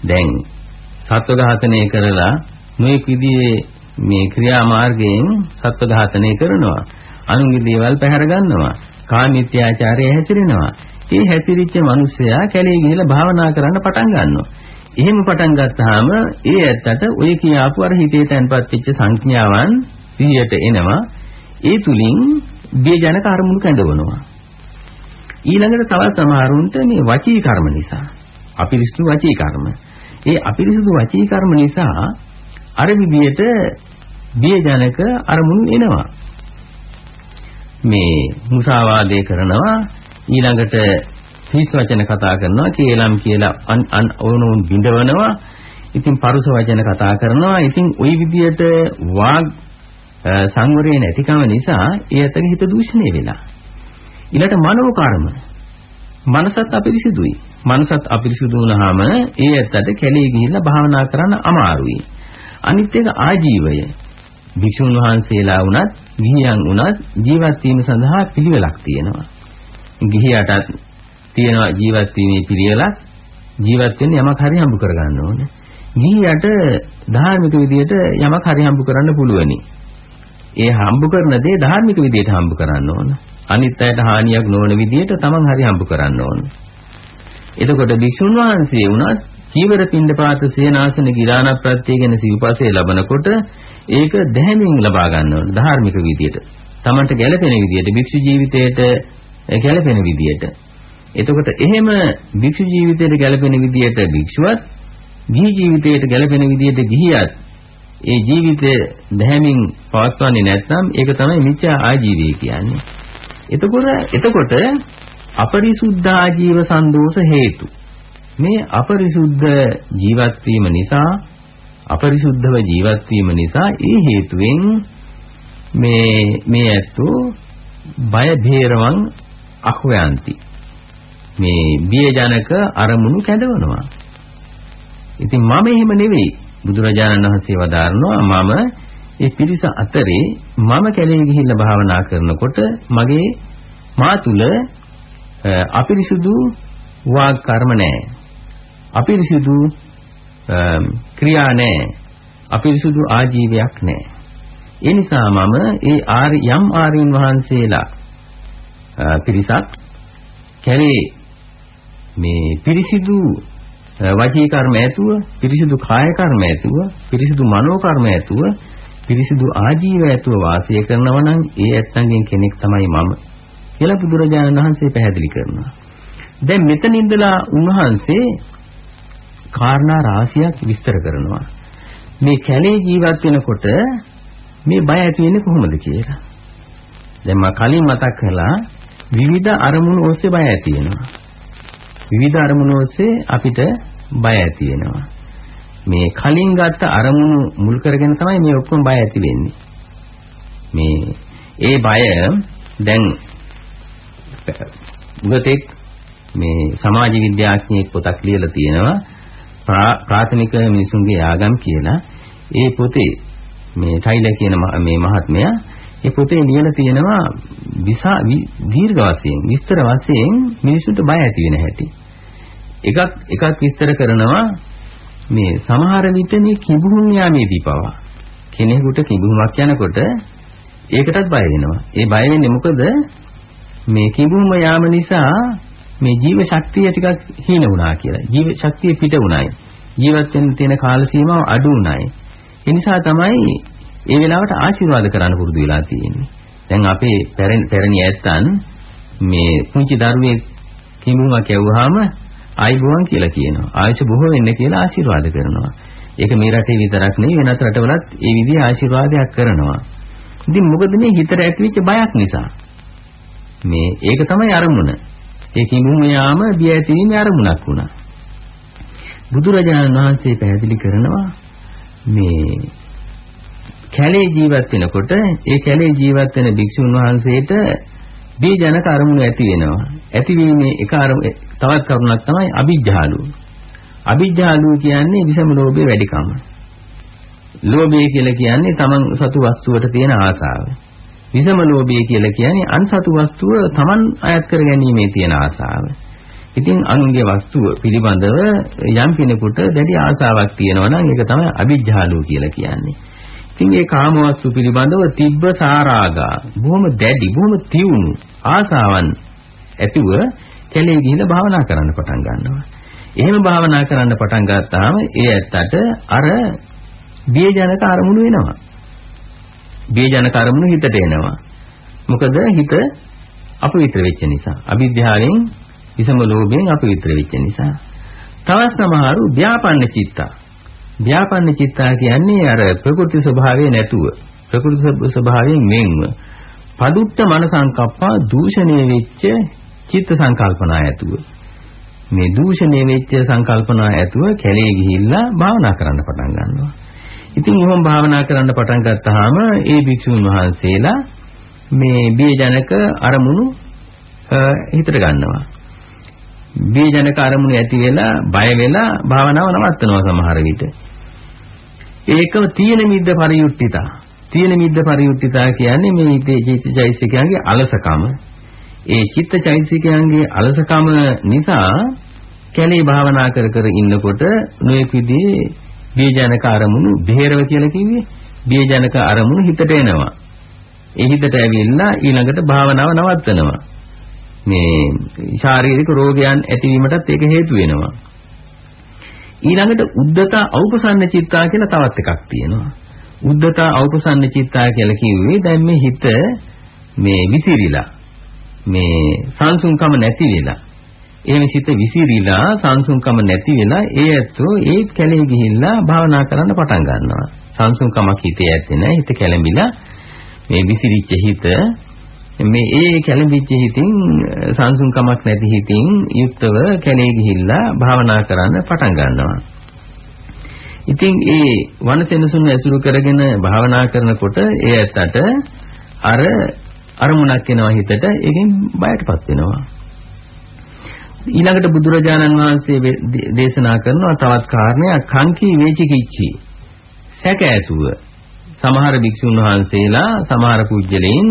දැන් සත්ව ඝාතනය කරලා මේ විදිහේ මේ ක්‍රියා මාර්ගයෙන් සත්ව ඝාතනය කරනවා. අනුන්ගේ දේවල් පැහැර ගන්නවා. කාමීත්‍යාචාරය හැසිරෙනවා. ඒ හැසිරිච්ච මිනිසයා කැලේ ගිහිල්ලා භාවනා කරන්න පටන් ගන්නවා. එහෙම පටන් ගත්තාම ඒ ඇත්තට ඔය කියාපු අර හිතේ තැන්පත් වෙච්ච සංඥාවන් සිහියට එනවා. ඒ තුලින් බියජනක අරමුණු කැඳවනවා. ඊළඟට තවත් සමහරුන්ට මේ වචී කර්ම නිසා අපිරිසුදු වචී කර්ම. ඒ අපිරිසුදු වචී කර්ම නිසා අර විදියට බියජනක අරමුණු එනවා. මේ මුසාවාදේ කරනවා ඊළඟට හිස් වචන කතා කරනවා කේලම් කියලා අන් ඕනෝන් බිඳවනවා. ඉතින් පරුස වචන කතා කරනවා. ඉතින් ওই විදියට වාග් සංවරය නැතිකම නිසා ඒ අතර හිත දූෂණය වෙලා. ඊළඟට මනෝ කර්ම. මනසත් අපිරිසිදුයි. මනසත් අපිරිසිදු වුණාම ඒ ඇත්තට කැලේ ගිහිල්ලා භාවනා කරන්න අමාරුයි. අනිත් එක ආජීවය. භික්ෂුන් වහන්සේලා වුණත් ගිහියන් වුණත් ජීවත් වීම සඳහා පිළිවෙලක් තියෙනවා. ගිහියටත් තියෙනවා ජීවත් වීමේ පිළිවෙලක් ජීවත් වෙන්න යමක් හරි හම්බ කරගන්න ඕනේ ගිහියට ධාර්මික විදියට යමක් හරි හම්බ කරන්න පුළුවනි ඒ හම්බ කරන දේ ධාර්මික විදියට හම්බ කරන්න ඕන. අනිත් අයට හානියක් නොවන විදියට තමන් හරි හම්බ කරන්න ඕන. එතකොට භික්ෂුන් වහන්සේ වුණත් චීවර පින්ඩපාත සේනාසන ගිරාණ ප්‍රත්‍ය ගැන සිව්පසේ ලබනකොට ඒක දැහැමින් ලබා ගන්න ඕන ධාර්මික විදියට. තමන්ට ගැළපෙන විදියට භික්ෂු ජීවිතයට ගැළපෙන විදියට. එතකොට එහෙම භික්ෂු ජීවිතයට ගැළපෙන විදියට භික්ෂුවත් ගිහි ජීවිතයට ගැළපෙන විදියට ගිහියත් ඒ ජීවිතය දැහැමින් පවත්වන්නේ නැත්නම් ඒක තමයි මිත්‍යා ආජීවය කියන්නේ. එතකොට එතකොට අපරිසුද්ධ ආජීව සන්දෝෂ හේතු. මේ අපරිසුද්ධ ජීවත් වීම නිසා අපරිසුද්ධව ජීවත් වීම නිසා ඒ හේතුවෙන් මේ මේ ඇත්තෝ බය භේරවන් අහුවන්ති. මේ බියජනක අරමුණු කැදවනවා. ඉතින් මම එහෙම නෙවෙයි. බුදුරජාණන් වහන්සේ වදාරනවා මම ඒ පිරිස අතරේ මම කැලේ ගිහිල්ලා භාවනා කරනකොට මගේ මා තුල අපිරිසුදු වාග් කර්ම නැහැ. අපිරිසුදු ක්‍රියා නැහැ. අපිරිසුදු ආජීවයක් නැහැ. ඒ නිසා මම ඒ ආරි යම් ආරීන් වහන්සේලා පිරිසක් කැලේ මේ පිරිසිදු වචී කර්ම ඇතුව, පිරිසිදු කාය කර්ම ඇතුව, පිරිසිදු මනෝ කර්ම ඇතුව, පිරිසිදු ආජීව ඇතුව වාසය කරනවා නම් ඒ ඇත්තන්ගෙන් කෙනෙක් තමයි මම කියලා බුදුරජාණන් වහන්සේ පැහැදිලි කරනවා. දැන් මෙතන ඉඳලා උන්වහන්සේ කාරණා රාශියක් විස්තර කරනවා. මේ කැලේ ජීවත් වෙනකොට මේ බය ඇති වෙන්නේ කොහොමද කියලා. දැන් මම කලින් මතක් කළා විවිධ අරමුණු ඔස්සේ බය ඇති වෙනවා. විවිධ අරමුණු ඔස්සේ අපිට බය ඇති වෙනවා. මේ කලින් ගත්ත අරමුණු මුල් කරගෙන තමයි මේ ඔක්කොම බය ඇති වෙන්නේ. මේ ඒ බය දැන් උගතෙක් මේ සමාජ විද්‍යාඥයෙක් පොතක් ලියලා තියෙනවා ප්‍රාථමික මිනිසුන්ගේ ආගම් කියලා. ඒ පොතේ මේ ටයිලර් කියන මේ මහත්මයා ඒ පොතේ ලියලා තියෙනවා විසා දීර්ඝ වශයෙන් විස්තර වශයෙන් මිනිසුන්ට බය ඇති වෙන හැටි. එකක් එකක් විස්තර කරනවා මේ සමහර විට මේ කිඹුහුන් යාමේදී පවා කෙනෙකුට කිඹුහුමක් යනකොට ඒකටත් බය වෙනවා. ඒ බය වෙන්නේ මොකද මේ කිඹුහුම යාම නිසා මේ ජීව ශක්තිය ටිකක් හීන වුණා කියලා. ජීව ශක්තිය පිට වුණායි. ජීවත් වෙන්න තියෙන කාල සීමාව අඩු වුණායි. ඒ නිසා තමයි ඒ වෙලාවට ආශිර්වාද කරන්න පුරුදු වෙලා තියෙන්නේ. දැන් අපේ පැරණි ඇත්තන් මේ පුංචි දරුවෙක් කිඹුමක් යවුවාම ආයිබෝවන් කියලා කියනවා. ආයුෂ බොහෝ වෙන්න කියලා ආශිර්වාද කරනවා. ඒක මේ රටේ විතරක් නෙවෙයි වෙනත් රටවලත් ඒ විදිහේ ආශිර්වාදයක් කරනවා. ඉතින් මොකද මේ හිතට ඇතිවෙච්ච බයක් නිසා. මේ ඒක තමයි අරමුණ. ඒ කිඹුම යාම බිය ඇතිවීමේ අරමුණක් වුණා. බුදුරජාණන් වහන්සේ පැහැදිලි කරනවා මේ කැලේ ජීවත් වෙනකොට ඒ කැලේ ජීවත් වෙන භික්ෂුන් වහන්සේට බීජනක අරමුණු ඇති වෙනවා. ඇතිවීමේ එක අරමුණ තවත් කරුණක් තමයි අ비ජ්ජාලු. අ비ජ්ජාලු කියන්නේ විසම ලෝභයේ වැඩිකම. ලෝභය කියලා කියන්නේ තමන් සතු වස්තුවට තියෙන ආසාව. විසම ලෝභය කියලා කියන්නේ අන් සතු වස්තුව තමන් අයත් කර ගැනීමේ තියෙන ආසාව. ඉතින් අනුන්ගේ වස්තුව පිළිබඳව යම් කෙනෙකුට දැඩි ආසාවක් තියෙනවා නම් ඒක තමයි අවිජ්ජාලෝ කියලා කියන්නේ. ඉතින් ඒ කාමවස්තු පිළිබඳව තිබ්බ සාරාගා බොහොම දැඩි බොහොම තියුණු ආසාවන් ඇතිව කැලේ ගිහිල්ලා භාවනා කරන්න පටන් ගන්නවා. එහෙම භාවනා කරන්න පටන් ගත්තාම ඒ ඇත්තට අර බියජනක අරමුණු වෙනවා. බියජනක අරමුණු හිතට එනවා. මොකද හිත අපවිත්‍ර වෙච්ච නිසා. අවිද්‍යාවෙන් විසම ලෝභයෙන් අපවිත්‍ර වෙච්ච නිසා. තවත් සමහරු ව්‍යාපන්න චිත්තා. ව්‍යාපන්න චිත්තා කියන්නේ අර ප්‍රකෘති ස්වභාවය නැතුව ප්‍රකෘති ස්වභාවයෙන් වෙන්ව. පදුත්ත මන සංකප්පා දූෂණය වෙච්ච චිත්ත සංකල්පනා ඇතුව. මේ දූෂණය වෙච්ච සංකල්පනා ඇතුව කැලේ ගිහිල්ලා භාවනා කරන්න පටන් ගන්නවා. ඉතින් එහෙම භාවනා කරන්න පටන් ගත්තාම ඒ භික්ෂුන් වහන්සේලා මේ බියජනක අරමුණු හිතට ගන්නවා. බියජනක අරමුණු ඇති වෙලා බය වෙලා භාවනාව නවත්තනවා සමහර විට. ඒකම තීන මිද්ද පරියුක්තිතා. තීන මිද්ද පරියුක්තිතා කියන්නේ මේ හිතේ චෛතසිකයන්ගේ අලසකම. ඒ චිත්තචෛතසිකයන්ගේ අලසකම නිසා කැලේ භාවනා කර කර ඉන්නකොට නොයෙක් විදිහේ බීජනක අරමුණු බෙහෙරව කියලා කිව්වේ බීජනක අරමුණු හිතට එනවා. ඒ හිතට ඇවිල්ලා ඊළඟට භාවනාව නවත්තනවා. මේ ශාරීරික රෝගයන් ඇතිවීමටත් ඒක හේතු වෙනවා. ඊළඟට උද්දත ඖපසන්න චිත්තා කියලා තවත් එකක් තියෙනවා. උද්දත ඖපසන්න චිත්තා කියලා කිව්වේ දැන් මේ හිත මේ විසිරිලා මේ සංසුන්කම නැති වෙලා එහෙම සිත විසිරීලා සංසුන්කම නැති වෙලා ඒ ඇත්තෝ ඒ කැලේ ගිහිල්ලා භාවනා කරන්න පටන් ගන්නවා. සංසුන්කමක් හිතේ ඇත්තේ නැහැ. හිත කැළඹිලා මේ විසිරිච්ච හිත මේ ඒ කැළඹිච්ච හිතින් සංසුන්කමක් නැති හිතින් යුක්තව කැලේ ගිහිල්ලා භාවනා කරන්න පටන් ගන්නවා. ඉතින් ඒ වනසෙනසුන් ඇසුරු කරගෙන භාවනා කරනකොට ඒ ඇත්තට අර අරමුණක් එනවා හිතට ඒකෙන් බයටපත් වෙනවා. ඊළඟට බුදුරජාණන් වහන්සේ දේශනා කරනවා තවත් කාරණයක් කංකී වේචිකිච්චි සැක ඇතුව සමහර භික්ෂුන් වහන්සේලා සමහර පුජ්‍යලයන්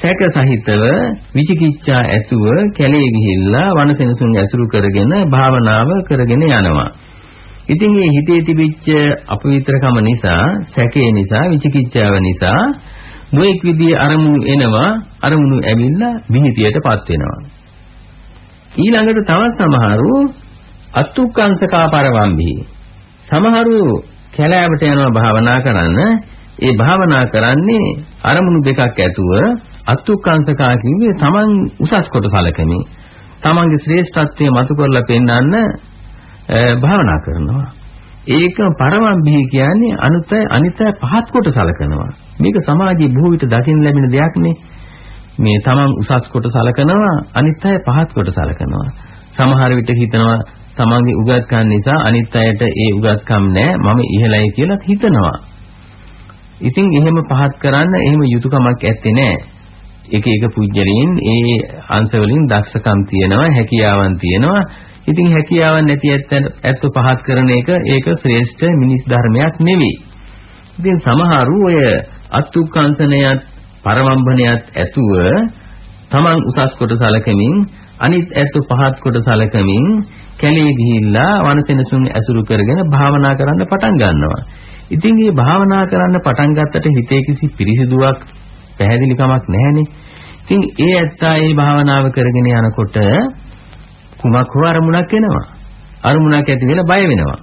සැක සහිතව විචිකිච්ඡා ඇතුව කැලේ ගිහිල්ලා වනසෙනසුන් ඇසුරු කරගෙන භාවනාව කරගෙන යනවා. ඉතින් මේ හිතේ තිබිච්ච අපවිත්‍රකම නිසා, සැකේ නිසා, විචිකිච්ඡාව නිසා නොඑක් විදිහේ අරමුණු එනවා, අරමුණු ඇවිල්ලා විහිතියටපත් වෙනවා. ඊළඟට තවත් සමහරු අත්ුක්කංශකා පරවම්බි. සමහරු කැලෑවට යනවා භාවනා කරන්න. ඒ භාවනා කරන්නේ අරමුණු දෙකක් ඇතුව අත්ුක්කංශකා කිව්වේ Taman උසස් කොට සලකමින්. Tamanගේ ශ්‍රේෂ්ඨත්වය මතු කරලා පෙන්වන්න භාවනා කරනවා. ඒක පරමම්බි කියන්නේ අනුතය අනිතය පහත් කොට සලකනවා. මේක සමාජයේ බොහෝ විට දකින්න ලැබෙන දෙයක් නේ. මේ තමන් උසස් කොට සලකනවා අනිත් අය පහත් කොට සලකනවා. සමහර විට හිතනවා තමන්ගේ උගත්කම් නිසා අනිත් අයට ඒ උගත්කම් නැහැ මම ඉහළයි කියලා හිතනවා. ඉතින් එහෙම පහත් කරන්න එහෙම යුතුයකමක් ඇත්තේ නැහැ. එක එක පුජ්‍යලීන් ඒ අංශ වලින් දක්ෂකම් තියෙනවා හැකියාවන් තියෙනවා. ඉතින් හැකියාවන් නැති ඇත්ත පහත් කරන එක ඒක ශ්‍රේෂ්ඨ මිනිස් ධර්මයක් නෙවෙයි. ඉතින් සමහරු ඔය අත්ුක්කංශනයත් පරමම්බණයත් ඇතුව තමන් උසස් කොට සලකමින් අනිත් ඇත්ත පහත් කොට සලකමින් කැලේ ගිහිල්ලා වනසෙනසුන් ඇසුරු කරගෙන භාවනා කරන්න පටන් ගන්නවා. ඉතින් මේ භාවනා කරන්න පටන් ගත්තට හිතේ කිසි පිරිසිදුවක් පැහැදිලිකමක් නැහැනේ. ඉතින් ඒ ඇත්තා මේ භාවනාව කරගෙන යනකොට කුමක් හෝ අරමුණක් එනවා. අරමුණක් ඇති වෙලා බය වෙනවා.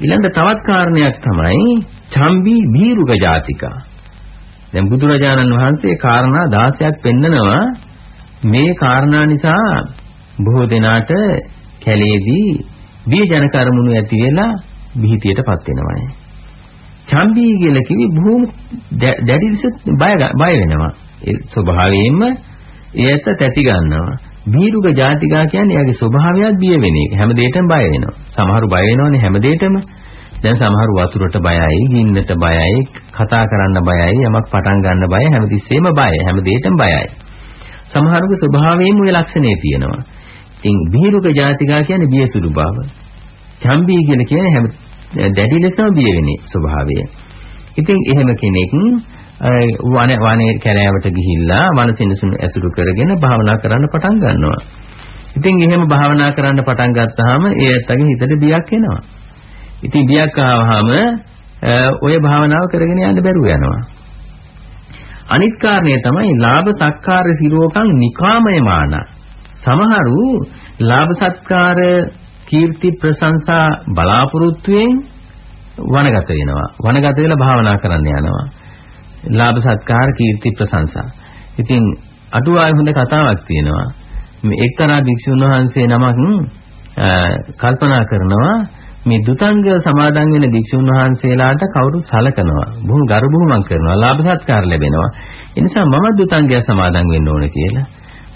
ඊළඟ තවත් කාරණයක් තමයි චම්බි බීරුක ජාතිකා දැන් බුදුරජාණන් වහන්සේ කාරණා 16ක් පෙන්නනවා මේ කාරණා නිසා බොහෝ දෙනාට කැලේදී බීජන කර්මුණු ඇති වෙලා බිහිතියටපත් වෙනවානේ. චම්බී කියලා කිවි බොහොම දැඩි ලෙස බය බය වෙනවා. ඒ ස්වභාවයෙන්ම ඒත් තැති ගන්නවා. බීරුක ජාතිකා කියන්නේ එයාගේ ස්වභාවයත් බිය වෙන එක. හැම දෙයකටම බය වෙනවා. සමහරු බය වෙනවනේ හැම දෙයකටම. දැන් සමහර වතුරට බයයි, ගින්නට බයයි, කතා කරන්න බයයි, යමක් පටන් ගන්න බයයි, හැමතිස්සෙම බයයි, හැම දෙයකටම බයයි. සමහරුගේ ස්වභාවයෙන්ම ওই ලක්ෂණේ තියෙනවා. ඉතින් බීරුක ජාතිකා කියන්නේ බියසුළු බව. චම්බී කියන කියන්නේ හැම දැඩි ලෙසම බිය වෙන්නේ ස්වභාවය. ඉතින් එහෙම කෙනෙක් වනේ වනේ කැලෑවට ගිහිල්ලා වනසිනසුන් ඇසුරු කරගෙන භාවනා කරන්න පටන් ගන්නවා. ඉතින් එහෙම භාවනා කරන්න පටන් ගත්තාම ඒ ඇත්තගේ හිතට බියක් එනවා. ඉතින් බියක් ආවහම ඔය භාවනාව කරගෙන යන්න බැරුව යනවා. අනිත් කාරණය තමයි ලාභ සක්කාර සිරෝකං නිකාමය මාන. සමහරු ලාභ සත්කාර කීර්ති ප්‍රශංසා බලාපොරොත්තුෙන් වනගත වෙනවා. වනගත වෙලා භාවනා කරන්න යනවා. ලාභ සත්කාර කීර්ති ප්‍රශංසා. ඉතින් අටුවාවේ හොඳ කතාවක් තියෙනවා. මේ එක්තරා භික්ෂුන් වහන්සේ නමක් කල්පනා කරනවා මේ දුතංග සමාදන් වෙන භික්ෂුන් වහන්සේලාට කවුරු සලකනවා බොහොම ගරු බුහුමන් කරනවා ලාභ සත්කාර ලැබෙනවා ඒ නිසා මම දුතංගය සමාදන් වෙන්න ඕන කියලා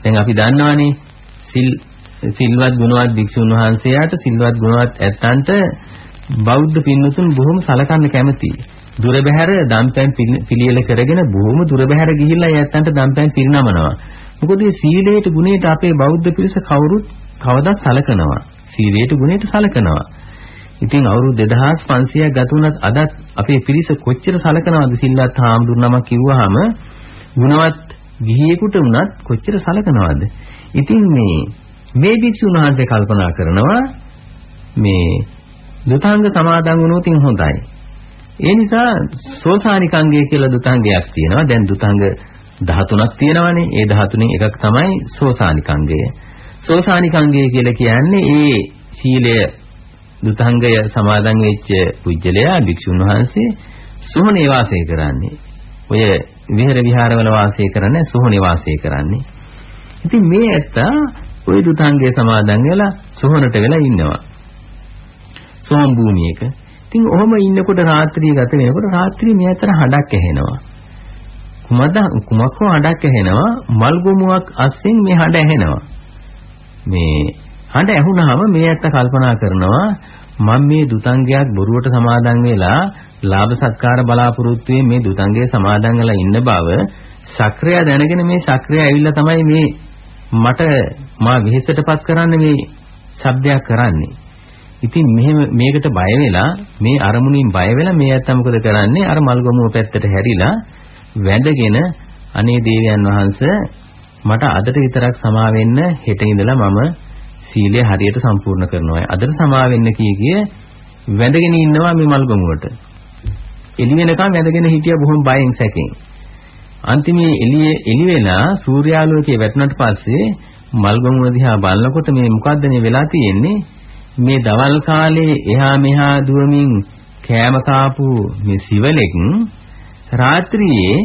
දැන් අපි දන්නවනේ සිල් සිල්වත් ගුණවත් භික්ෂුන් වහන්සේලාට සිල්වත් ගුණවත් ඇත්තන්ට බෞද්ධ පින්නතුන් බොහොම සලකන්න කැමතියි දුර බැහැර දම්පැන් පිළියෙල කරගෙන බොහොම දුර බැහැර ගිහිල්ලා ඒ ඇත්තන්ට දම්පැන් පිරිනමනවා. මොකද මේ සීලයට ගුණයට අපේ බෞද්ධ පිරිස කවුරුත් කවදා සලකනවා. සීලයට ගුණයට සලකනවා. ඉතින් අවුරුදු 2500ක් ගත වුණත් අදත් අපේ පිරිස කොච්චර සලකනවද සිල්වත් හාමුදුරුවම කිව්වහම ගුණවත් ගිහියෙකුට වුණත් කොච්චර සලකනවද? ඉතින් මේ මේ භික්ෂුන් වහන්සේ කල්පනා කරනවා මේ දුතාංග සමාදන් වුණොත් හොඳයි ඒ නිසා සෝසානිකංගය කියලා දුතාංගයක් තියෙනවා දැන් දුතාංග 13ක් තියෙනවානේ ඒ 13න් එකක් තමයි සෝසානිකංගය සෝසානිකංගය කියලා කියන්නේ ඒ සීලය දුතංගය සමාදන් වෙච්ච පුජ්‍යලයා භික්ෂුන් වහන්සේ සෝහනේ වාසය කරන්නේ. ඔය විහෙර විහාරවල වාසය කරන්නේ සෝහනේ වාසය කරන්නේ. ඉතින් මේ ඇත්තා ওই දුතංගය සමාදන් වෙලා සෝහනට වෙලා ඉන්නවා. සෝම් භූමියක. ඉතින් ඔහොම ඉන්නකොට රාත්‍රිය ගත වෙනකොට රාත්‍රියේ මේ අතර හඬක් ඇහෙනවා. කුමද කුමක් හෝ හඬක් ඇහෙනවා මල් ගොමුවක් අස්සෙන් මේ හඬ ඇහෙනවා. මේ හඬ ඇහුනහම මේ ඇත්ත කල්පනා කරනවා මම මේ දුතංගයක් බොරුවට සමාදන් වෙලා ලාභ සත්කාර බලාපොරොත්තුවේ මේ දුතංගයේ සමාදන් වෙලා ඉන්න බව ශක්‍රය දැනගෙන මේ ශක්‍රය ඇවිල්ලා තමයි මේ මට මා වෙහෙසටපත් කරන්න මේ ශබ්දයක් කරන්නේ. ඉතින් මෙහෙම මේකට බය වෙලා මේ අරමුණින් බය වෙලා මේ ඇත්ත මොකද කරන්නේ අර මල්ගමුව පැත්තට හැරිලා වැඳගෙන අනේ දේවයන් වහන්සේ මට අදට විතරක් සමා වෙන්න හෙට ඉඳලා මම සීලය හරියට සම්පූර්ණ කරනවා. අදට සමා වෙන්න කී කිය වැඳගෙන ඉන්නවා මේ මල්ගමුවට. එළි වෙනකම් වැඳගෙන හිටිය බොහොම බයෙන් සැකෙන්. අන්තිමේ එළියේ එළි වෙලා සූර්යාලෝකයේ වැටුණාට පස්සේ මල්ගමුව දිහා බලනකොට මේ මොකද්ද මේ වෙලා තියෙන්නේ? මේ දවල් කාලේ එහා මෙහා දුවමින් කෑම කාපු මේ සිවලෙක් රාත්‍රියේ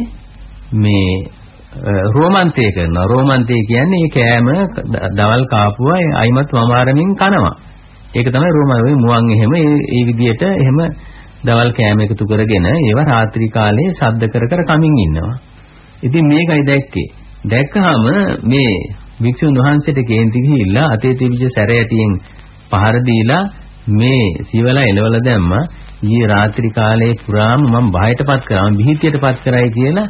මේ රෝමන්තය කරනවා. රෝමන්තය කියන්නේ ඒ කෑම දවල් කාපුවා අයිමත් වමාරමින් කනවා. ඒක තමයි රෝමන් මුවන් එහෙම ඒ විදිහට එහෙම දවල් කෑම එකතු කරගෙන ඒව රාත්‍රී කාලේ ශබ්ද කර කර කමින් ඉන්නවා. ඉතින් මේකයි දැක්කේ. දැක්කහම මේ වික්ෂුන් වහන්සේට කේන්ති ගිහිල්ලා අතේ තිබිච්ච සැරයටියෙන් පහර දීලා මේ සිවලා එලවල දැම්මා. ඊයේ රාත්‍රී කාලේ පුරාම මම බයටපත් කරා මම බිහිතියටපත් කරයි කියලා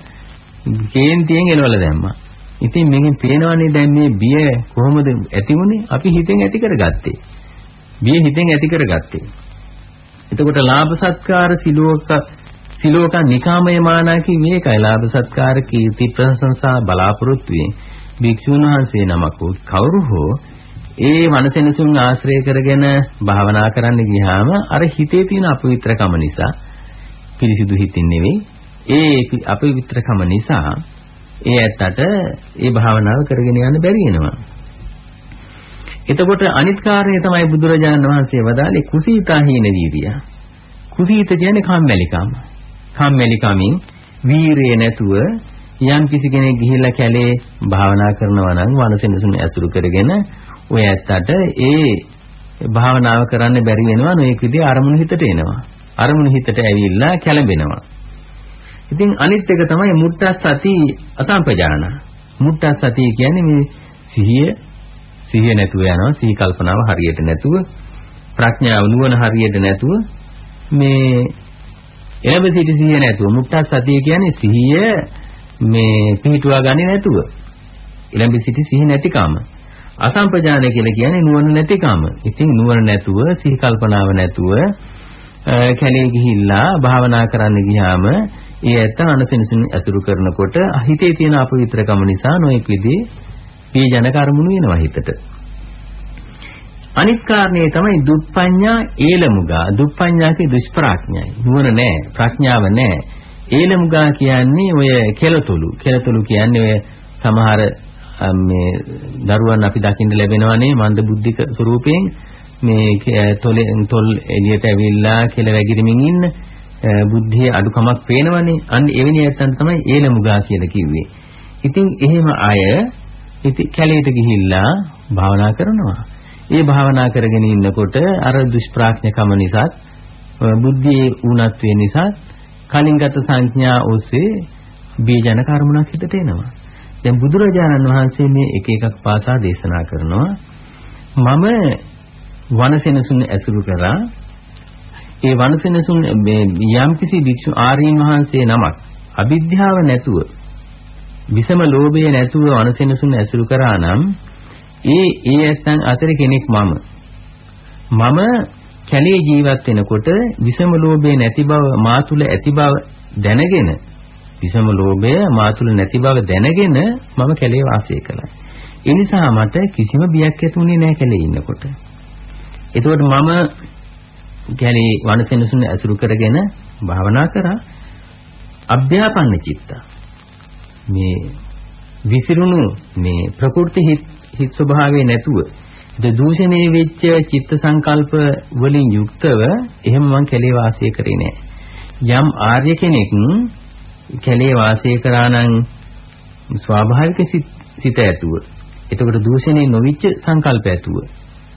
කේන්තියෙන් එලවල දැම්මා. ඉතින් මේකෙන් පේනවනේ දැන් මේ බිය කොහොමද ඇති වුනේ? අපි හිතෙන් ඇති කරගත්තේ. බිය හිතෙන් ඇති කරගත්තේ. එතකොට ලාභ සත්කාර සිලෝක සිලෝක නිකාමය මානා කි මේකයි ලාභ සත්කාර කීර්ති ප්‍රශංසා බලාපොරොත්තු වෙන භික්ෂුන් වහන්සේ නමක් කවුරු හෝ ඒ මනසෙනසුන් ආශ්‍රය කරගෙන භාවනා කරන්න ගියාම අර හිතේ තියෙන අපවිත්‍රකම නිසා පිරිසිදු හිතින් නෙවෙයි ඒ අපවිත්‍රකම නිසා ඒ ඇත්තට ඒ භාවනාව කරගෙන යන්න බැරි වෙනවා. එතකොට අනිත් කාරණේ තමයි බුදුරජාණන් වහන්සේ වදාළේ කුසීතා හීන වීර්ය. කුසීත කියන්නේ කම්මැලිකම. කම්මැලිකමින් වීරිය නැතුව යම් කිසි කෙනෙක් ගිහිල්ලා කැලේ භාවනා කරනවා නම් වනසෙනසුන් ඇසුරු කරගෙන ඔය ඇත්තට ඒ භාවනාව කරන්න බැරි වෙනවා නොයෙක් විදිහ අරමුණු හිතට එනවා. අරමුණු හිතට ඇවිල්ලා කැළඹෙනවා. ඉතින් අනිත් එක තමයි මුට්ටස් සති අසම්පජාන. මුට්ටස් සතිය කියන්නේ මේ සිහිය සිහිය නැතුව යනවා සිහි කල්පනාව හරියට නැතුව ප්‍රඥාව නුවණ හරියට නැතුව මේ එළඹ සිටි සිහිය නැතුව මුට්ටස් සතිය කියන්නේ සිහිය මේ පිහිටුවා ගන්නේ නැතුව එළඹ සිටි සිහි නැතිකම අසම්පජාන කියලා කියන්නේ නුවණ නැතිකම. ඉතින් නුවණ නැතුව සිහි කල්පනාව නැතුව කැලේ ගිහිල්ලා භාවනා කරන්න ගියාම ඒ ඇත්ත අනසෙනසින් ඇසුරු කරනකොට හිතේ තියෙන අපවිත්‍රකම නිසා නොඑක් විදිහේ පීජන කර්මුණු වෙනවා හිතට. අනිත් කාරණේ තමයි දුප්පඤ්ඤා ඒලමුගා. දුප්පඤ්ඤා කිය දුෂ්ප්‍රඥයි. නුවණ නැහැ, ප්‍රඥාව නැහැ. ඒලමුගා කියන්නේ ඔය කෙලතුළු. කෙලතුළු කියන්නේ ඔය සමහර මේ දරුවන් අපි දකින්න ලැබෙනවානේ මන්ද බුද්ධික ස්වරූපයෙන් මේ තොලෙන් තොල් එළියට ඇවිල්ලා කියලා වැගිරමින් ඉන්න බුද්ධියේ අඩුකමක් පේනවනේ අන්න එවැනි ඇත්තන් තමයි ඒලමුගා කියලා කිව්වේ. ඉතින් එහෙම අය ඉතින් කැලේට ගිහිල්ලා භාවනා කරනවා. ඒ භාවනා කරගෙන ඉන්නකොට අර දුෂ්ප්‍රඥකම නිසා බුද්ධියේ ඌනත්වය නිසා කලින්ගත සංඥා ඔස්සේ බීජන කර්මණක් හිතට එනවා. දැන් බුදුරජාණන් වහන්සේ මේ එක එකක් පාසා දේශනා කරනවා. මම වනසෙනසුන් ඇසුරු කරා ඒ වනසෙනසුන් යම්කිසි භික්ෂු ආරීන් වහන්සේ නමක් අවිද්‍යාව නැතුව විසම ලෝභය නැතුව වනසෙනසුන් ඇසුරු කරා නම් ඒ ඒ ඇත්තන් අතර කෙනෙක් මම මම කැලේ ජීවත් වෙනකොට විසම ලෝභය නැති බව මා තුල ඇති බව දැනගෙන විසම ලෝභය මා තුල නැති බව දැනගෙන මම කැලේ වාසය කළා. ඒ නිසා මට කිසිම බියක් ඇතුනේ නැහැ කැලේ ඉන්නකොට. එතකොට මම කැලේ වනසෙනසුන ඇසුරු කරගෙන භාවනා කරා අභ්‍යාපන්න චිත්ත. මේ විසිරුණු මේ ප්‍රකෘති හිත් හිත් ස්වභාවයේ නැතුව දූෂණේ වෙච්ච චිත්ත සංකල්ප වලින් යුක්තව එහෙම මං කැලේ වාසය කරේ නෑ. යම් ආර්ය කෙනෙක් කැලේ වාසය කරා නම් ස්වාභාවික සිත ඇතුව එතකොට දූෂණේ නොවිච්ච සංකල්ප ඇතුව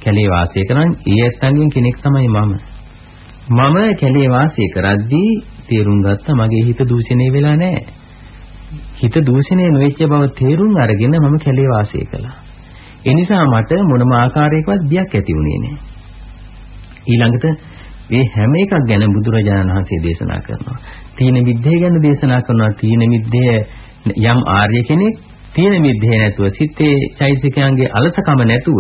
කැලේ වාසය කරන් ඒ ඇත්තන්ගෙන් කෙනෙක් තමයි මම. මම කැලේ වාසය කරද්දී තේරුම් ගත්තා මගේ හිත දූෂණය වෙලා නැහැ. හිත දූෂණය නොවෙච්ච බව තේරුම් අරගෙන මම කැලේ වාසය කළා. ඒ නිසා මට මොනම ආකාරයකවත් බියක් ඇති වුණේ නැහැ. ඊළඟට මේ හැම එකක් ගැන බුදුරජාණන් වහන්සේ දේශනා කරනවා. තීන මිද්දේ ගැන දේශනා කරනවා. තීන මිද්දේ යම් ආර්ය කෙනෙක් තීන මිද්දේ නැතුව සිත්තේ චෛතසිකයන්ගේ අලසකම නැතුව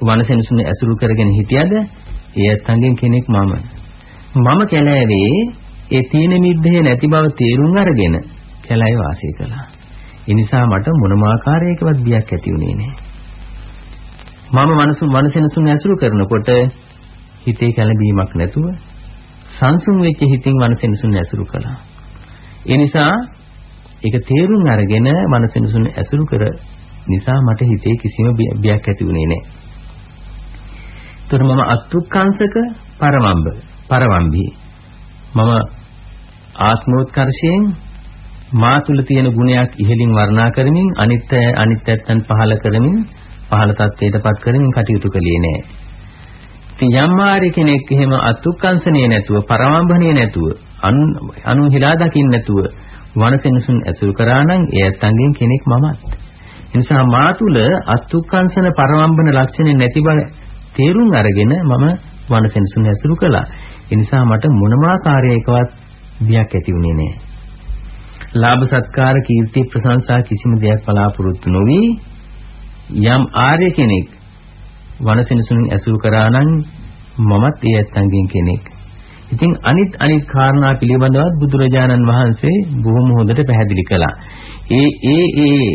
වනසෙනසුන ඇසුරු කරගෙන හිටියද ඒ ඇත්තන්ගෙන් කෙනෙක් මම. මම කැලෑවේ ඒ තීන මිද්දේ නැති බව තේරුම් අරගෙන කැලෑවේ වාසය කළා. ඒ නිසා මට මොනම ආකාරයකවත් බියක් ඇති වුණේ නැහැ. මම මනසු මනසෙනසුන් ඇසුරු කරනකොට හිතේ කැළඹීමක් නැතුව සංසුන් වෙච්ච හිතින් මනසෙනසුන් ඇසුරු කළා. ඒ නිසා ඒක තේරුම් අරගෙන මනසෙනසුන් ඇසුරු කර නිසා මට හිතේ කිසිම බියක් ඇති වුණේ නැහැ. ඒතර මම අත්ුක්කංශක පරමම්බ පරවම්බි මම ආත්මෝත්කර්ෂයෙන් මා තුල තියෙන ගුණයක් ඉහළින් වර්ණනා කරමින් අනිත්‍ය අනිත්‍යයන් පහල කරමින් පහල තත්ත්වයටපත් කරමින් කටයුතු කළේ නෑ. ඉතින් යම් ආරි කෙනෙක් එහෙම අත්ුක්කංශනේ නැතුව පරමම්බණේ නැතුව අනු හිලා දකින්න නැතුව වනසෙනසුන් ඇසුරු කරා නම් ඒ ඇත්තන්ගෙන් කෙනෙක් මමත්. එනිසා මා තුල අත්ුක්කංශන පරමම්බන ලක්ෂණ නැති බව තේරුම් අරගෙන මම වනසෙනසුන් ඇසුරු කළා. ඒ නිසා මට මොනම ආකාරයකවත් බියක් ඇති වුණේ නැහැ. ලාභ සත්කාර කීර්ති ප්‍රශංසා කිසිම දෙයක් බලාපොරොත්තු නොවි යම් ආර්ය කෙනෙක් වනසෙනසුන් ඇසුරු කරා නම් මමත් ඒ ඇත්තන්ගෙන් කෙනෙක්. ඉතින් අනිත් අනිත් කාරණා පිළිබඳවත් බුදුරජාණන් වහන්සේ බොහොම හොඳට පැහැදිලි කළා. ඒ ඒ ඒ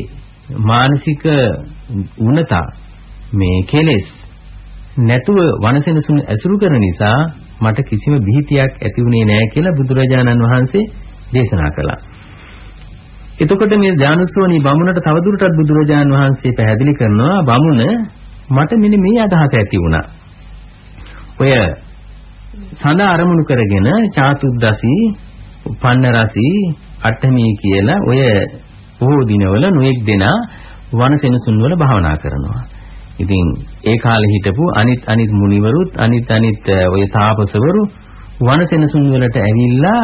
මානසික උනතා මේ කෙලෙස් නැතුව වනසෙනසුන් ඇසුරු කරන නිසා මට කිසිම බිහිතියක් ඇති වුණේ නැහැ කියලා බුදුරජාණන් වහන්සේ දේශනා කළා. එතකොට මේ ඥානසෝනි බමුණට තවදුරටත් බුදුරජාණන් වහන්සේ පැහැදිලි කරනවා බමුණ මට මෙන්න මේ අදහස ඇති වුණා. ඔය සඳ අරමුණු කරගෙන චාතුද්දසි, පන්න රසි, අට්ඨමී කියලා ඔය බොහෝ දිනවල නොඑක් දෙනා වනසෙනසුන් වල භාවනා කරනවා. ඉතින් ඒ කාලේ හිටපු අනිත් අනිත් මුනිවරුත් අනිත් අනිත් ඔය තාපසවරු වනසෙනසුන් වලට ඇවිල්ලා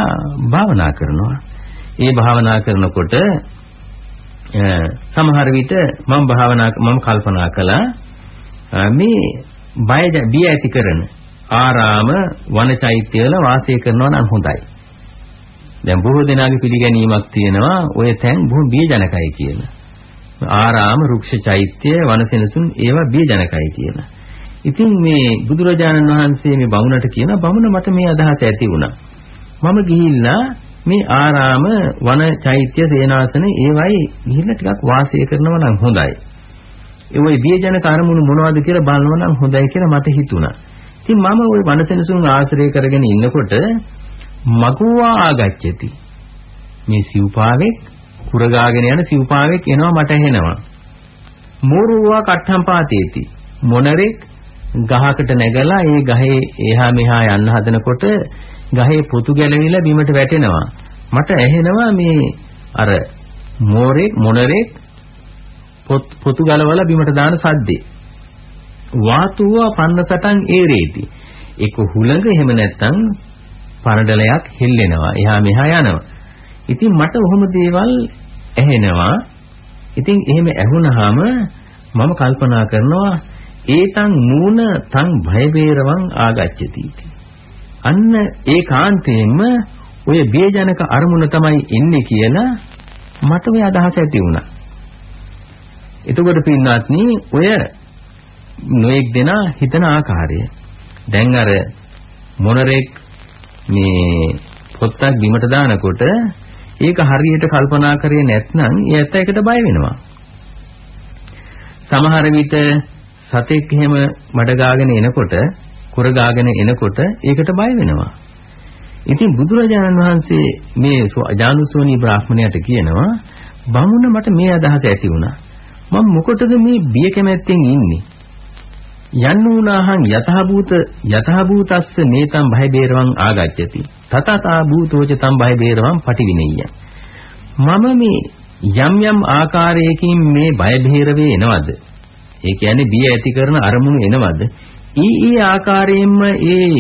භාවනා කරනවා. ඒ භාවනා කරනකොට සමහර විට මම භාවනා මම කල්පනා කළා මේ බය බිය ඇති කරන ආරාම වනචෛත්‍යවල වාසය කරනවා නම් හොඳයි. දැන් බොහෝ දෙනාගේ පිළිගැනීමක් තියෙනවා ඔය තැන් බොහොම බියජනකයි කියලා. ආරාම රුක්ෂ චෛත්‍ය වනසෙනසුන් ඒවා බියජනකයි කියලා. ඉතින් මේ බුදුරජාණන් වහන්සේ මේ බමුණට කියන බමුණ මට මේ අදහස ඇති වුණා. මම ගිහිල්ලා මේ ආරාම වන චෛත්‍ය සේනාසන ඒවයි ගිහිල්ලා ටිකක් වාසය කරනවා නම් හොඳයි. ඒ වගේ බියජනක අරමුණු මොනවද කියලා බලනවා නම් හොඳයි කියලා මට හිතුණා. ඉතින් මම ওই වනසෙනසුන් ආශ්‍රය කරගෙන ඉන්නකොට මගුවා ආගච්ඡති. මේ සිව්පාවෙක් කුරගාගෙන යන සිව්පාවෙක් එනවා මට ඇහෙනවා. මෝරුවා කට්ටම් පාතේති. මොනරෙක් ගහකට නැගලා ඒ ගහේ එහා මෙහා යන්න හදනකොට ගහේ පොතු ගැලවිලා බිමට වැටෙනවා. මට ඇහෙනවා මේ අර මෝරෙක් මොනරෙක් පොතු ගලවලා බිමට දාන සද්දේ. වාතුවා පන්න සටන් ඒරේති. ඒක හුළඟ එහෙම නැත්නම් පරඩලයක් හෙල්ලෙනවා. එහා මෙහා යනවා. ඉතින් මට ඔහොම දේවල් ඇහෙනවා. ඉතින් එහෙම ඇහුනහම මම කල්පනා කරනවා ඒතං මූණ තං භය වේරවං ආගච්ඡති. අන්න ඒ කාන්තේම ඔය බේජනක අරමුණ තමයි ඉන්නේ කියලා මට ඔය අදහස ඇති වුණා. එතකොට පින්වත්නි ඔය නොඑක් දෙනා හිතන ආකාරය දැන් අර මොනරෙක් මේ පොත්තක් බිමට දානකොට ඒක හරියට කල්පනා කරේ නැත්නම් ඒ ඇත්ත එකට බය වෙනවා. සමහර විට සතෙක් එහෙම මඩ ගාගෙන එනකොට කුර ගාගෙන එනකොට ඒකට බය වෙනවා. ඉතින් බුදුරජාණන් වහන්සේ මේ ජානුසෝනි බ්‍රාහ්මණයට කියනවා බමුණ මට මේ අදහස ඇති වුණා. මම මොකටද මේ බිය කැමැත්තෙන් ඉන්නේ? යන්නුනාහං යතහභූත යතහභූතස්ස නේතම් භය බේරවං ආගච්ඡති තතතා භූතෝච තම් භය බේරවං පටිවිනෙය්‍ය මම මේ යම් යම් ආකාරයකින් මේ බය බේරවේ එනවද ඒ කියන්නේ බිය ඇති කරන අරමුණු එනවද ඊ ඊ ආකාරයෙන්ම ඒ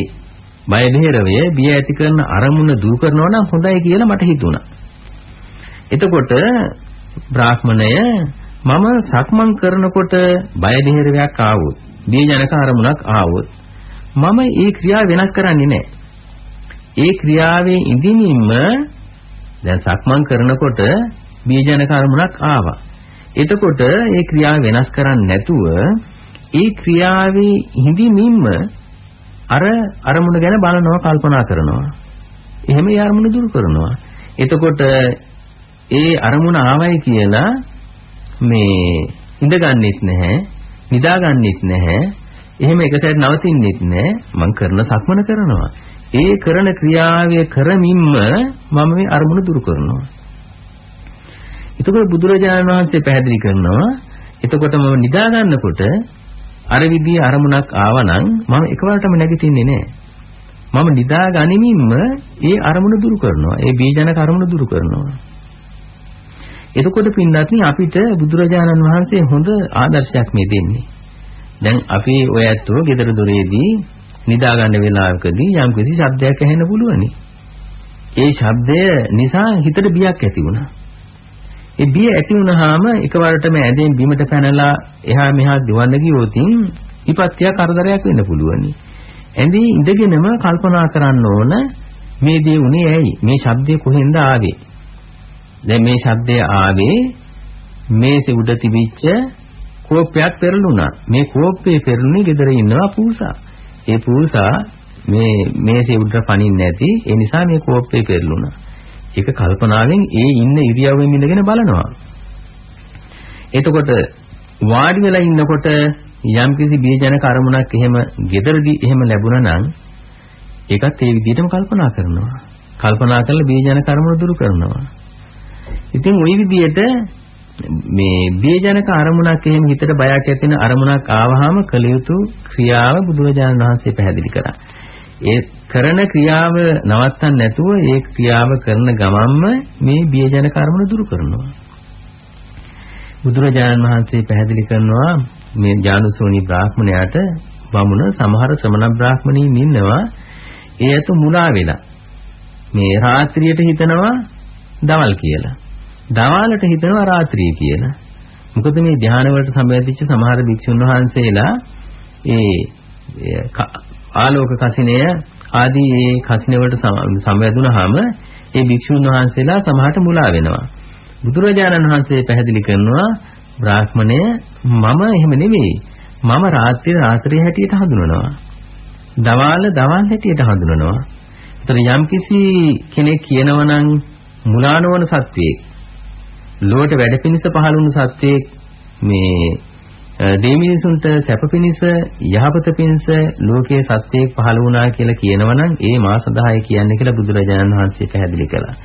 බය බේරවය බිය ඇති කරන අරමුණ දුරු කරනවා නම් හොඳයි කියලා මට හිතුණා එතකොට බ්‍රාහ්මණය මම සක්මන් කරනකොට බය බේරවයක් ආවොත් බීජනක අරමුණක් ආවොත් මම ඒ ක්‍රියාව වෙනස් කරන්නේ නැහැ. ඒ ක්‍රියාවේ ඉඳින්ම දැන් සක්මන් කරනකොට බීජනක අරමුණක් ආවා. එතකොට ඒ ක්‍රියාව වෙනස් කරන්නේ නැතුව ඒ ක්‍රියාවේ හිඳින්ම අර අරමුණ ගැන බලනවා කල්පනා කරනවා. එහෙම ඒ අරමුණ දුරු කරනවා. එතකොට ඒ අරමුණ ආවයි කියලා මේ ඉඳගන්නෙත් නැහැ නිදාගන්නෙත් නැහැ. එහෙම එක සැරේ නවතින්නෙත් නැහැ. මම කරන සක්මන කරනවා. ඒ කරන ක්‍රියාවේ කරමින්ම මම මේ අරමුණ දුරු කරනවා. එතකොට බුදුරජාණන් වහන්සේ පැහැදිලි කරනවා එතකොට මම නිදා ගන්නකොට අර විදිහේ අරමුණක් ආවනම් මම එකවරටම නැගිටින්නේ නැහැ. මම නිදා ගනිමින්ම ඒ අරමුණ දුරු කරනවා. ඒ බීජනක අරමුණ දුරු කරනවා. එතකොට පින්වත්නි අපිට බුදුරජාණන් වහන්සේ හොඳ ආදර්ශයක් මේ දෙන්නේ. දැන් අපි ඔය ඇත්තෝ ගෙදර දොරේදී නිදා ගන්න වෙලාවකදී යම් කිසි ශබ්දයක් ඇහෙන්න පුළුවනි. ඒ ශබ්දය නිසා හිතට බියක් ඇති වුණා. ඒ බිය ඇති වුණාම එකවරටම ඇදෙන් බිමට පැනලා එහා මෙහා දිවන්න ගියොතින් විපත්‍ය කරදරයක් වෙන්න පුළුවනි. ඇඳේ ඉඳගෙනම කල්පනා කරන්න ඕන මේ දේ උනේ ඇයි? මේ ශබ්දය කොහෙන්ද ආවේ? දැන් මේ ශබ්දය ආවේ මේසෙ උඩ තිබිච්ච කෝප්පයක් පෙරළුණා. මේ කෝප්පේ පෙරළුනේ gedara ඉන්නවා පූසා. ඒ පූසා මේ මේසෙ උඩ පනින්නේ නැති ඒ නිසා මේ කෝප්පේ පෙරළුණා. ඒක කල්පනාවෙන් ඒ ඉන්න ඉරියව්වෙන් ඉඳගෙන බලනවා. එතකොට වාඩි වෙලා ඉන්නකොට යම්කිසි බීජනක අරමුණක් එහෙම gederදී එහෙම ලැබුණා නම් ඒකත් ඒ විදිහටම කල්පනා කරනවා. කල්පනා කරලා බීජනක අරමුණ දුරු කරනවා. ඉතින් ওই විදිහට මේ බියජනක අරමුණක් එහෙම හිතට බයක් ඇතින අරමුණක් ආවහම කළ යුතු ක්‍රියාව බුදුරජාණන් වහන්සේ පැහැදිලි කරා. ඒ කරන ක්‍රියාව නවත්තන්න නැතුව ඒ ක්‍රියාව කරන ගමන්ම මේ බියජනක අරමුණ දුරු කරනවා. බුදුරජාණන් වහන්සේ පැහැදිලි කරනවා මේ ජානුසෝනි බ්‍රාහ්මණයාට බමුණ සමහර ශ්‍රමණ බ්‍රාහ්මණීන් ඉන්නවා ඒ අත මුලා වෙලා මේ රාත්‍රියට හිතනවා දවල් කියලා. දවාලට හිතනවා රාත්‍රිය කියලා. මොකද මේ ධානය වලට සම්බන්ධිච්ච සමහර භික්ෂුන් වහන්සේලා ඒ ආලෝක කසිනය ආදී ඒ කසින වලට සම්බන්ධුනහම ඒ භික්ෂුන් වහන්සේලා සමහරට මුලා වෙනවා. බුදුරජාණන් වහන්සේ පැහැදිලි කරනවා බ්‍රාහ්මණය මම එහෙම නෙවෙයි. මම රාත්‍රිය රාත්‍රිය හැටියට හඳුනනවා. දවාල දවල් හැටියට හඳුනනවා. ඒතර යම්කිසි කෙනෙක් කියනවා නම් මුලා නොවන සත්වයෙක් ලෝකට වැඩ පිණිස පහළ වුණු සත්වයෙක් මේ දෙමිනිසුන්ට සැප පිණිස යහපත පිණිස ලෝකයේ සත්‍යයක් පහළ වුණා කියලා කියනවනම් ඒ මා සදායි කියන්නේ කියලා බුදුරජාණන් වහන්සේ පැහැදිලි කළා.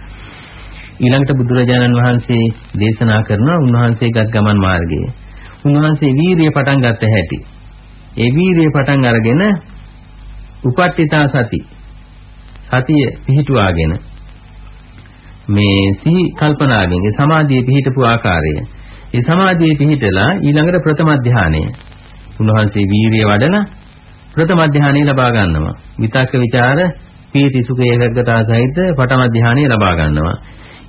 ඊළඟට බුදුරජාණන් වහන්සේ දේශනා කරන උන්වහන්සේගත් ගමන් මාර්ගයේ උන්වහන්සේ වීරිය පටන් ගත්ත හැටි. ඒ වීරිය පටන් අරගෙන උපට්ඨිතා සති සතිය පිහිටුවාගෙන මේ සිහි කල්පනාවෙන් ඒ සමාධිය පිහිටපු ආකාරය ඒ සමාධියේ පිහිටලා ඊළඟට ප්‍රථම ධානය. උන්වහන්සේ වීරිය වඩලා ප්‍රථම ධානය ලබා ගන්නවා. විතක්ක ਵਿਚාර පීති සුඛ ඒකග්ගතා සහිත පඨම ධානය ලබා ගන්නවා.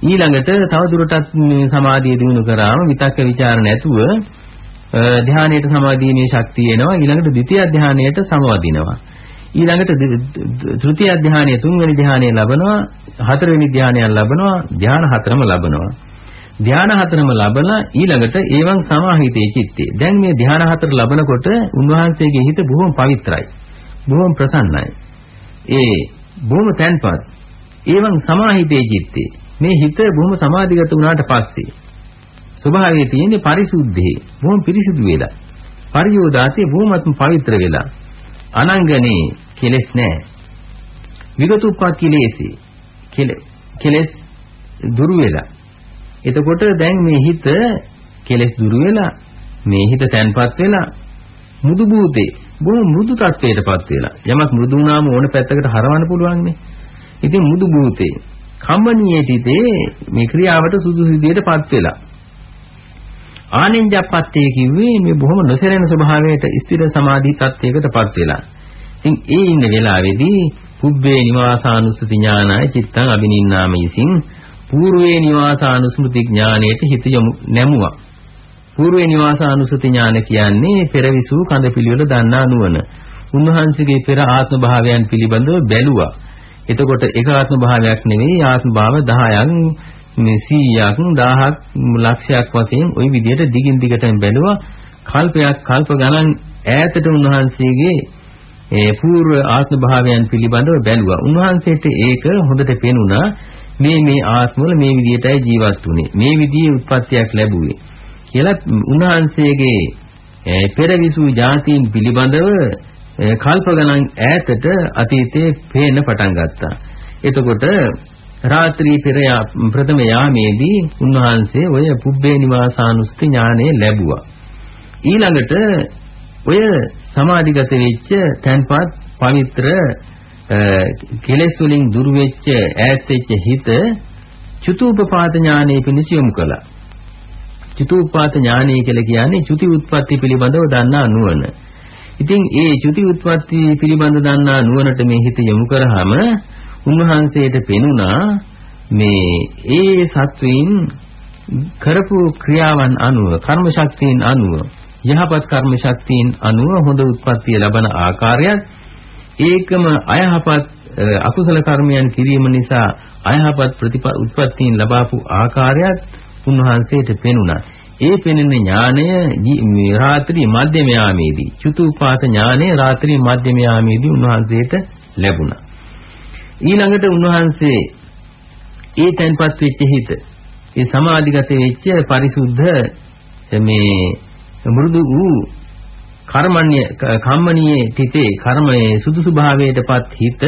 ඊළඟට තවදුරටත් මේ සමාධිය දිනු කරාම විතක්ක ਵਿਚාර නැතුව ධානයේට සමාධීමේ ශක්තිය එනවා. ඊළඟට ද්විතිය ධානයට සමවදිනවා. ඊළඟට තෘතිය ධානය තුන්වෙනි ධානය ලබනවා. හතරවෙනි ධානයක් ලබනවා. ධාන හතරම ලබනවා. ධාන හතරම ලබලා ඊළඟට ඒවන් සමාහිතේ චිත්තේ. දැන් මේ ධාන හතර ලබනකොට උන්වහන්සේගේ හිත බොහොම පවිත්‍රායි. බොහොම ප්‍රසන්නයි. ඒ බොහොම තැන්පත්. ඒවන් සමාහිතේ චිත්තේ. මේ හිත බොහොම සමාධිගත වුණාට පස්සේ ස්වභාවයේ තියෙන්නේ පරිසුද්ධේ බොහොම පිරිසිදු වෙලා. පරියෝදාතේ බොහොමත්ම පවිත්‍ර වෙලා. අනංගනේ කෙලස් නැහැ. විගතුප්පා කිලේසි කෙලස් දුරු වෙලා. එතකොට දැන් මේ හිත කෙලස් දුරු වෙලා මේ හිත තැන්පත් වෙලා මුදු භූතේ බොහොම මෘදු තත්වයටපත් වෙලා යමක් මෘදු වුණාම ඕන පැත්තකට හරවන්න පුළුවන් නේ ඉතින් මුදු භූතේ කම්මනීයටිතේ මේ ක්‍රියාවට සුදුසු විදියටපත් වෙලා ආනෙන්ජප්පත්තේ කිව්වේ මේ බොහොම නොසැලෙන ස්වභාවයට ස්ථිර සමාධි තත්යකටපත් වෙලා. ඉතින් ඒ ඉන්න වෙලාවේදී පුබ්බේ නිවාසානුස්සති ඥානයි චිත්තං අබිනින්නාමයිසින් పూర్වේ නිවාසානුස්මෘති ඥානයට හිත යොමු නැමුවා. పూర్වේ නිවාසානුසති ඥාන කියන්නේ පෙරවිසූ කඳ පිළිවෙල දන්නා නුවණ. උන්වහන්සේගේ පෙර ආත්ම භාවයන් පිළිබඳව බැලුවා. එතකොට ඒක ආත්ම භාවයක් නෙවෙයි ආත්ම භාව 10ක් මේ 100ක් 1000ක් ලක්ෂයක් වශයෙන් ওই විදිහට දිගින් දිගටම බැලුවා. කල්පයක් කල්ප ගණන් ඈතට උන්වහන්සේගේ ඒ పూర్ව ආත්ම භාවයන් පිළිබඳව බැලුවා. උන්වහන්සේට ඒක හොඳට පෙනුණා. මේ මේ ආත්මවල මේ විදිහටයි ජීවත් වුනේ. මේ විදිහේ උත්පත්තියක් ලැබුවේ. කියලා උන්වහන්සේගේ පෙරවිසු ජාතීන් පිළිබඳව කල්ප ගණන් ඈතට අතීතයේ පේන්න පටන් ගත්තා. එතකොට රාත්‍රී පෙර ප්‍රථම යාමේදී උන්වහන්සේ ඔය පුබ්බේ නිවාසානුස්ති ඥානෙ ලැබුවා. ඊළඟට ඔය සමාධිගත වෙච්ච තන්පත් පවිත්‍ර කෙලෙස් වලින් දුර වෙච්ච ඈත් වෙච්ච හිත චුතූපපාත ඥානෙ පිණිස යොමු කළා. චුතූපපාත ඥානෙ කියලා කියන්නේ චුති උත්පත්ති පිළිබඳව දන්නා නුවණ. ඉතින් ඒ චුති උත්පත්ති පිළිබඳ දන්නා නුවණට මේ හිත යොමු කරාම උන්වහන්සේට පෙනුණා මේ ඒ සත්වයින් කරපු ක්‍රියාවන් අනුව කර්ම ශක්තියින් අනුව යහපත් කර්ම ශක්තියින් අනුව හොඳ උත්පත්තිය ලබන ආකාරයත් ඒකම අයහපත් අකුසල කර්මයන් කිරීම නිසා අයහපත් ප්‍රතිප උත්පත්තියින් ලබාපු ආකාරයත් උන්වහන්සේට පෙනුණා. ඒ පෙනෙන ඥානය රාත්‍රී මධ්‍යම යාමේදී චතුපාත ඥානය රාත්‍රී මධ්‍යම යාමේදී උන්වහන්සේට ලැබුණා. ඊළඟට උන්වහන්සේ ඒ තැන්පත් වෙච්ච හිත ඒ සමාධිගත වෙච්ච පරිසුද්ධ මේ මෘදු වූ කර්මණ්‍ය කම්මණීයේ තිතේ කර්මයේ සුදුසු භාවයටපත් හිත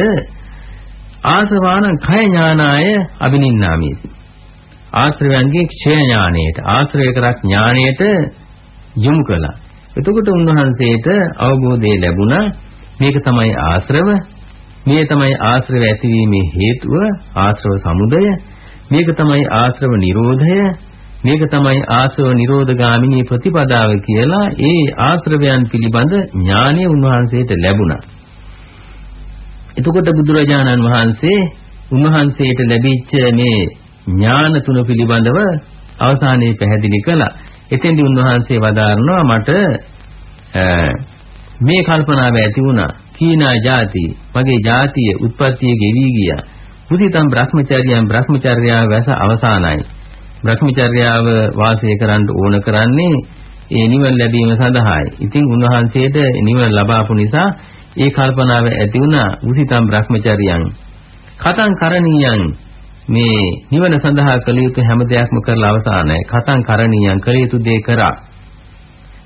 ආසවාන කය ඥානාය අබිනින්නාමේසි ආශ්‍රවයන්ගේ ක්ෂය ඥාණයට ආශ්‍රය කරක් ඥාණයට යොමු කළා. එතකොට උන්වහන්සේට අවබෝධය ලැබුණා. මේක තමයි ආශ්‍රව. මේ තමයි ආශ්‍රව ඇතිවීමේ හේතුව ආශ්‍රව සමුදය. මේක තමයි ආශ්‍රව නිරෝධය. මේක තමයි ආසව නිරෝධගාමිනී ප්‍රතිපදාව කියලා ඒ ආශ්‍රවයන් පිළිබඳ ඥානය උන්වහන්සේට ලැබුණා. එතකොට බුදුරජාණන් වහන්සේ උන්වහන්සේට ලැබිච්ච මේ ඥාන තුන පිළිබඳව අවසානයේ පැහැදිලි කළා. එතෙන්දී උන්වහන්සේ වදාරනවා මට මේ කල්පනාව ඇති වුණා. කීනා જાති මගේ જાතිය උත්පත්තිය ගෙවි ගියා. කුසිතම් Brahmacharyaන් Brahmacharya වැස අවසానයි. බ්‍රහ්මචර්යාව වාසය කරන්න ඕන කරන්නේ ඒ නිවන ලැබීම සඳහායි. ඉතින් උන්වහන්සේට නිවන ලබාපු නිසා ඒ කල්පනාව ඇති වුණා කුසිතම් බ්‍රහ්මචර්යයන්. කතං කරණීයන් මේ නිවන සඳහා කළ යුතු හැම දෙයක්ම කරලා අවසానයි. කතං කරණීයන් කළ යුතු දේ කරා.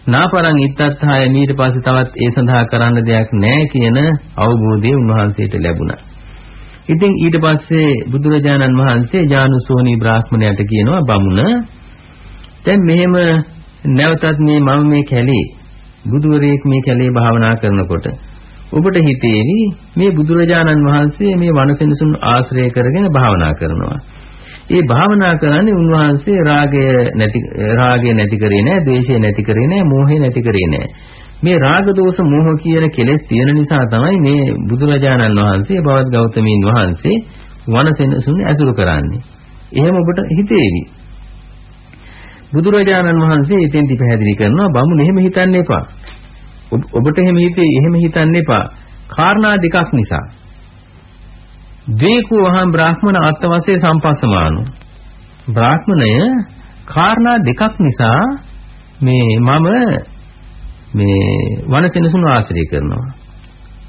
නාපරං ඉත්තත්හාය ඊට පස්සේ තවත් ඒ සඳහා කරන්න දෙයක් නැහැ කියන අවබෝධය උන්වහන්සේට ලැබුණා. ඉතින් ඊට පස්සේ බුදුරජාණන් වහන්සේ ජානුසෝනි බ්‍රාහ්මණයට කියනවා බමුණ දැන් මෙහෙම නැවතත් මේ මම මේ කැලේ බුදුවරයෙක් මේ කැලේ භාවනා කරනකොට ඔබට හිතේවි මේ බුදුරජාණන් වහන්සේ මේ වනසෙනසුන් ආශ්‍රය කරගෙන භාවනා කරනවා. ඒ භාවනා කරන්නේ උන්වහන්සේ රාගය නැති රාගය නැති කරේ නැහැ, ද්වේෂය නැති කරේ නැහැ, මෝහය නැති කරේ නැහැ. මේ රාග දෝෂ මෝහ කියන කෙලෙස් තියෙන නිසා තමයි මේ බුදුරජාණන් වහන්සේ බවත් ගෞතමීන් වහන්සේ වනසෙනසුන් ඇසුරු කරන්නේ. එහෙම ඔබට හිතේවි. බුදුරජාණන් වහන්සේ එතෙන්දි පැහැදිලි කරනවා බමුණ එහෙම හිතන්න එපා. ඔබට එහෙම හිතේ එහෙම හිතන්න එපා. කාරණා දෙකක් නිසා. ද්වේකෝ වහම් බ්‍රාහ්මණ අත්වසේ සම්පස්සමානෝ. බ්‍රාහ්මණය කාරණා දෙකක් නිසා මේ මම මේ වනසෙනසුන් ආශ්‍රය කරනවා.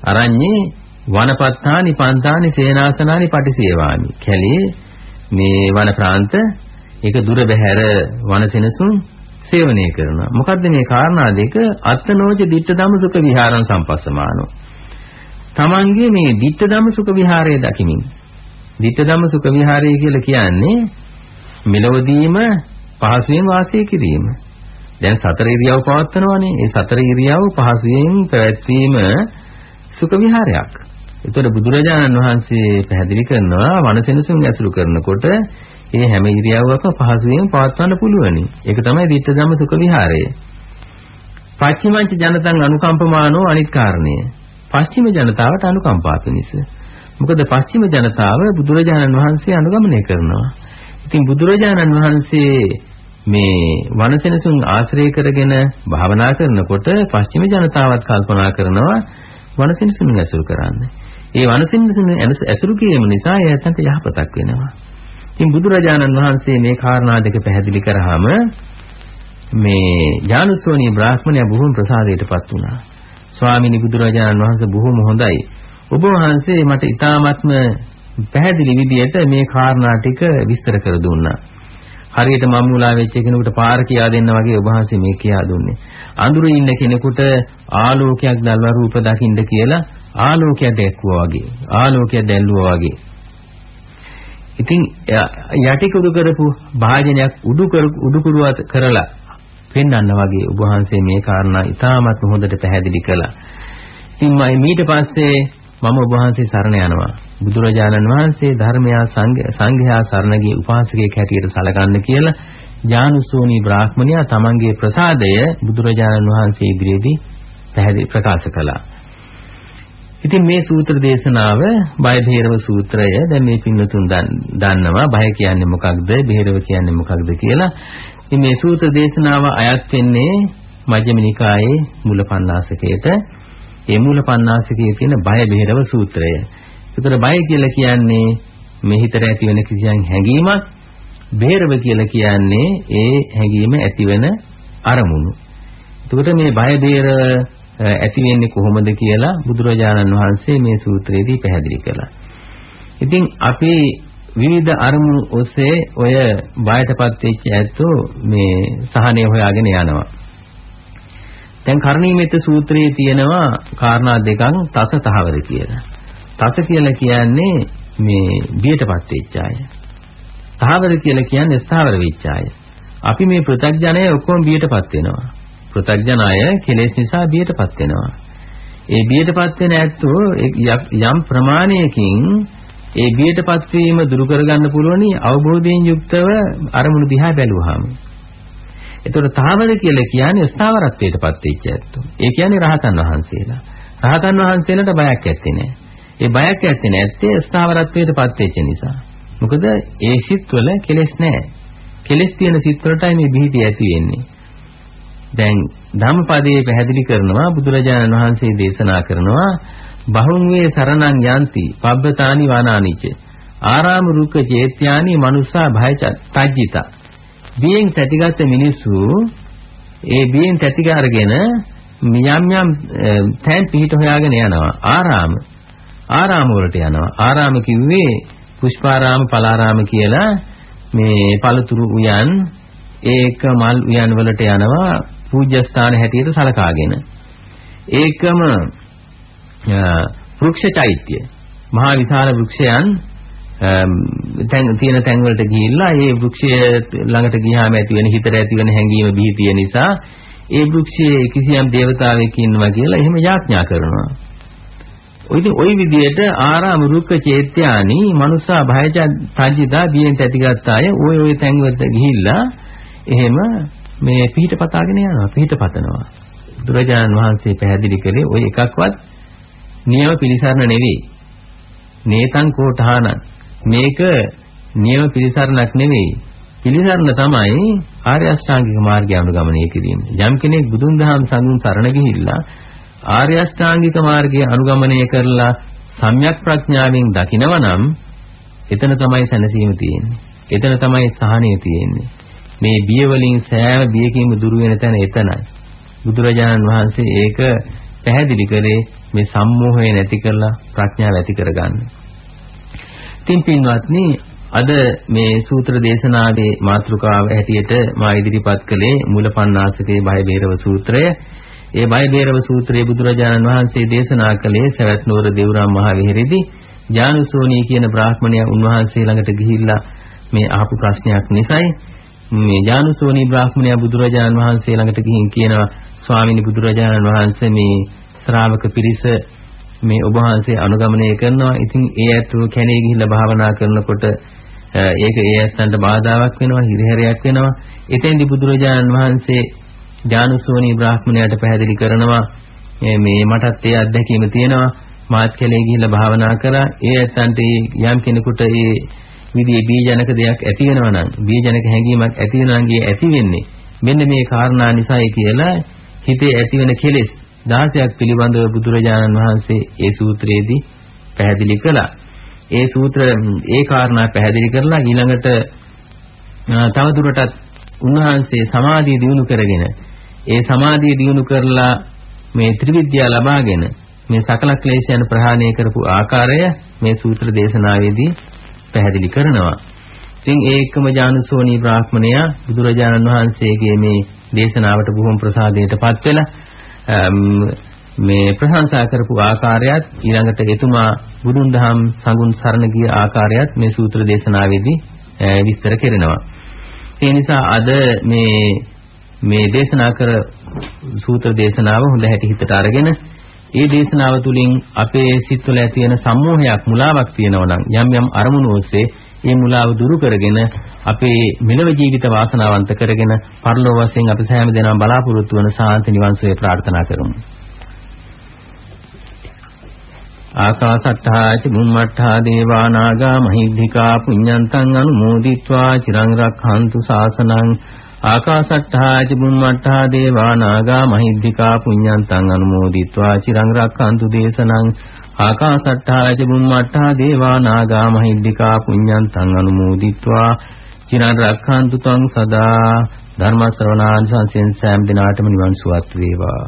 අරඤ්ඤේ වනපත්තානි පන්තානි සේනාසනානි පටිසේවාමි. කැලේ මේ වන ප්‍රාන්ත ඒක දුර බැහැර වනසෙනසුන් සේවනය කරනවා. මොකද්ද මේ කාරණා දෙක? අත්තනෝජ ditta ධම්ම සුඛ විහාරං සම්පස්සමානෝ. තමන්ගේ මේ ditta ධම්ම සුඛ විහාරය දකිමින්. ditta ධම්ම සුඛ විහාරය කියලා කියන්නේ මෙලොවදීම පහසුවෙන් වාසය කිරීම. දැන් සතර ඉරියව් පවත්වනවානේ. ඒ සතර ඉරියව් පහසුවෙන් පැවැත්වීම සුඛ විහාරයක්. ඒතර බුදුරජාණන් වහන්සේ පැහැදිලි කරනවා වනසෙනසුන් ඇසුරු කරනකොට ඒ හැම ඉරියව්වකම පහසුවෙන් පවත්වන්න පුළුවනි. ඒක තමයි ditta ධම්ම සුඛ විහාරය. පච්චිමංච ජනතං අනුකම්පමානෝ අනිත් කාරණය. පස්චිම ජනතාවට අනුකම්පා පිණිස. මොකද පස්චිම ජනතාව බුදුරජාණන් වහන්සේ අනුගමනය කරනවා. ඉතින් බුදුරජාණන් වහන්සේ මේ වනසෙනසුන් ආශ්‍රය කරගෙන භාවනා කරනකොට පස්චිම ජනතාවත් කල්පනා කරනවා වනසෙනසුන් ඇසුරු කරන්න. ඒ වනසෙනසුන් ඇසුරු කිරීම නිසා එයාට යහපතක් වෙනවා. ඉතින් බුදුරජාණන් වහන්සේ මේ කාරණා දෙක පැහැදිලි කරාම මේ ඥානසෝනී බ්‍රාහ්මණයා බොහොම ප්‍රසාදයටපත් වුණා. ස්වාමීනි බුදුරජාණන් වහන්සේ බොහොම හොඳයි. ඔබ වහන්සේ මට ඊ타ත්ම පැහැදිලි විදියට මේ කාරණා ටික විස්තර කර දුන්නා. හරියට මම මුලා වෙච්ච කෙනෙකුට පාර කියා දෙන්න වගේ ඔබ වහන්සේ මේ කියා දුන්නේ. අඳුරේ ඉන්න කෙනෙකුට ආලෝකයක් දැල්වා රූප දකින්න කියලා ආලෝකයක් දැක්වුවා වගේ. ආලෝකයක් දැල්වුවා වගේ. ඉතින් යටිකුරු කරපු භාජනයක් උඩු කර උඩු කුරුවත් කරලා පෙන්වන්න වගේ ඔබ වහන්සේ මේ කාරණා ඉතාමත් හොඳට පැහැදිලි කළා. ඉතින් මම ඊට පස්සේ මම ඔබ වහන්සේ සරණ යනවා. බුදුරජාණන් වහන්සේ ධර්මයා සංඝයා සරණ ගිය උපාසකයෙක් හැටියට සැලකන්න කියලා ඥානුසෝනි බ්‍රාහ්මණයා තමන්ගේ ප්‍රසාදය බුදුරජාණන් වහන්සේ ඉදිරියේදී පැහැදිලි ප්‍රකාශ කළා. ඉතින් මේ සූත්‍ර දේශනාව බය භේරව සූත්‍රය දැන් මේ පින්නතුන් දන්නවා බය කියන්නේ මොකක්ද භේරව කියන්නේ මොකක්ද කියලා. ඉතින් මේ සූත්‍ර දේශනාව අයත් වෙන්නේ මජ්ක්‍ධිම නිකායේ මූලපණ්ණාසකයට. ඒ මූලපණ්ණාසකයේ තියෙන බය භේරව සූත්‍රය. ඒතර බය කියලා කියන්නේ මේ හිතට ඇති වෙන කිසියම් හැඟීමක්. භේරව කියලා කියන්නේ ඒ හැඟීම ඇතිවෙන අරමුණු. එතකොට මේ බය භේරව ඇති වෙන්නේ කොහොමද කියලා බුදුරජාණන් වහන්සේ මේ සූත්‍රයේදී පැහැදිලි කළා. ඉතින් අපි විවිධ අරමුණු ඔස්සේ ඔය බයටපත් වෙච්ච ඇත්තෝ මේ සහනය හොයාගෙන යනවා. දැන් කරණීයමෙත් සූත්‍රයේ තියෙනවා කාරණා දෙකක් තස තහවර කියලා. තස කියලා කියන්නේ මේ බියටපත් වෙච්ච අය. තහවර කියලා කියන්නේ ස්ථාවර වෙච්ච අය. අපි මේ පෘථග්ජනය ඔක්කොම බියටපත් වෙනවා. පෘථග්ජන අය කෙලෙස් නිසා බියටපත් වෙනවා. ඒ බියටපත් වෙන ඇත්තෝ යම් ප්‍රමාණයකින් ඒ බියටපත් වීම දුරු කරගන්න පුළුවනි අවබෝධයෙන් යුක්තව අරමුණු දිහා බැලුවාම. එතකොට තාවර කියලා කියන්නේ ස්ථාවරත්වයටපත් වෙච්ච ඇත්තෝ. ඒ කියන්නේ රහතන් වහන්සේලා. රහතන් වහන්සේලාට බයක් ඇත්තේ නැහැ. ඒ බයක් ඇත්තේ නැත්තේ ස්ථාවරත්වයටපත් වෙච්ච නිසා. මොකද ඒ සිත්වල කෙලෙස් නැහැ. කෙලෙස් තියෙන සිත්වලටයි මේ බිහිටි ඇති වෙන්නේ. දැන් ධම්මපදයේ පැහැදිලි කරනවා බුදුරජාණන් වහන්සේ දේශනා කරනවා බහුන් වේ සරණං යන්ති පබ්බතානි වනානිච ආරාම රුක්ක චේත්‍යානි මනුස්සා භය තජ්ජිතා බියෙන් තැටිගත් මිනිස්සු ඒ බියෙන් තැටිග අරගෙන යම් යම් තැන් පිහිට හොයාගෙන යනවා. ආරාම. ආරාම වලට යනවා. ආරාම කිව්වේ පුෂ්පාරාම පලාරාම කියලා මේ පළතුරු උයන් ඒක මල් උයන් වලට යනවා පූජ්‍ය ස්ථාන හැටියට සලකාගෙන. ඒකම වෘක්ෂ චෛත්‍ය. මහා විශාල වෘක්ෂයන් තැන් තියෙන තැන් වලට ගිහිල්ලා ඒ වෘක්ෂය ළඟට ගියාම ඇති වෙන හිතට ඇති වෙන හැඟීම බිහිතිය නිසා ඒ වෘක්ෂයේ කිසියම් దేవතාවෙක් ඉන්නවා කියලා එහෙම යාඥා කරනවා. ඔයිදී ওই විදිහට ආරාම රුක්ක චේත්‍යානි මනුසා භයජ තජිදා බියෙන් තැතිගත්තාය ওই ওই තැන් වලට ගිහිල්ලා එහෙම මේ පිහිට පතාගෙන යනවා පිහිට පතනවා. බුදුරජාණන් වහන්සේ පැහැදිලි කළේ ওই එකක්වත් නියම පිළිසරණ නෙවෙයි. නේතං කෝඨානං මේක නියම පිළිසරණක් නෙවෙයි. පිළිසරණ තමයි ආර්ය අෂ්ටාංගික මාර්ගය අනුගමනය කිරීම. යම් කෙනෙක් බුදුන් දහම් සඳුන් සරණ ගිහිල්ලා ආර්ය අෂ්ටාංගික මාර්ගය අනුගමනය කරලා සම්‍යක් ප්‍රඥාවෙන් දකිනවා නම් එතන තමයි සැනසීම තියෙන්නේ. එතන තමයි සහනය තියෙන්නේ. මේ බිය වලින් සෑම බියකින්ම දුර වෙන තැන එතනයි. බුදුරජාණන් වහන්සේ ඒක පැහැදිලි කරේ මේ සම්මෝහය නැති කරලා ප්‍රඥාව ඇති කරගන්න. ඉතින් පින්වත්නි අද මේ සූත්‍ර දේශනාවේ මාතෘකාව හැටියට මා ඉදිරිපත් කළේ මූලපණ්ණාසකේ බය බේරව සූත්‍රය. ඒ බය බේරව සූත්‍රයේ බුදුරජාණන් වහන්සේ දේශනා කළේ සවැත් නුවර දේවරාම මහ විහෙරේදී ඥානසෝනී කියන බ්‍රාහ්මණයා උන්වහන්සේ ළඟට ගිහිල්ලා මේ අහපු ප්‍රශ්නයක් නිසායි මේ ඥානසෝනී බ්‍රාහ්මණයා බුදුරජාණන් වහන්සේ ළඟට ගිහින් කියනවා ස්වාමීනි බුදුරජාණන් වහන්සේ මේ ශ්‍රාවක පිරිස මේ ඔබ වහන්සේ අනුගමනය කරනවා. ඉතින් ඒ ඇත්තෝ කැණේ ගිහිල්ලා භාවනා කරනකොට ඒක ඒ ඇත්තන්ට බාධාවක් වෙනවා, හිරිහැරයක් වෙනවා. එතෙන්දී බුදුරජාණන් වහන්සේ ඥානසෝනී බ්‍රාහ්මණයාට පැහැදිලි කරනවා මේ මටත් ඒ අත්දැකීම තියෙනවා. මාත් කැලේ ගිහිල්ලා භාවනා කරා. ඒ ඇත්තන්ට යම් කෙනෙකුට ඒ විදිහේ බීජනක දෙයක් ඇති වෙනවා නම් බීජනක හැඟීමක් ඇති වෙනවා නම් ඇති වෙන්නේ මෙන්න මේ කාරණා නිසායි කියලා හිතේ ඇතිවන කෙලෙස් 16ක් පිළිබඳව බුදුරජාණන් වහන්සේ ඒ සූත්‍රයේදී පැහැදිලි කළා. ඒ සූත්‍ර ඒ කාරණා පැහැදිලි කරලා ඊළඟට තවදුරටත් උන්වහන්සේ සමාධිය දියුණු කරගෙන ඒ සමාධිය දියුණු කරලා මේ ත්‍රිවිද්‍යා ලබාගෙන මේ සකල ක්ලේශයන් ප්‍රහාණය කරපු ආකාරය මේ සූත්‍ර දේශනාවේදී පැහැදිලි කරනවා. ඉතින් ඒකම ජානුසෝනී බ්‍රාහ්මණයා බුදුරජාණන් වහන්සේගේ මේ දේශනාවට බොහොම ප්‍රසාදයටපත් වෙලා මේ ප්‍රශංසා කරපු ආකාරයත් ඊළඟට එතුමා බුදුන් දහම් සඟුන් සරණ ගිය ආකාරයත් මේ සූත්‍ර දේශනාවේදී විස්තර කරනවා. ඒ නිසා අද මේ මේ දේශනා කර සූත්‍ර දේශනාව හොඳ හැටි හිතට අරගෙන ඒ දේශනාව තුළින් අපේ සිත්වල ඇති වෙන සම්මෝහයක් මුලාවක් තියෙනවා නම් යම් යම් අරමුණු ඔස්සේ ඒ මුලාව දුරු කරගෙන අපේ මෙලව ජීවිත වාසනාවන්ත කරගෙන පරලෝක වශයෙන් අපි සෑම දෙනාම බලාපොරොත්තු වන සාන්ත නිවන් සුවය ප්‍රාර්ථනා කරමු. ආකාසට්ඨා ච බුම්මට්ඨා දේවා නාග මහිද්దికා පුඤ්ඤන්තං අනුමෝදිත්වා චිරං රක්ඛන්තු ශාසනං ආකාසට්ඨාච බුම්මට්ඨා දේවා නාගා මහිද්దికා පුඤ්ඤන්තං අනුමෝදිත්වා චිරං රක්ඛන්තු දේශනං ආකාසට්ඨාච බුම්මට්ඨා දේවා නාගා මහිද්దికා පුඤ්ඤන්තං අනුමෝදිත්වා චිරං රක්ඛන්තු තං සදා ධර්ම ශ්‍රවණාන් සංසෙන් සෑම දිනාටම නිවන් සුවත් වේවා.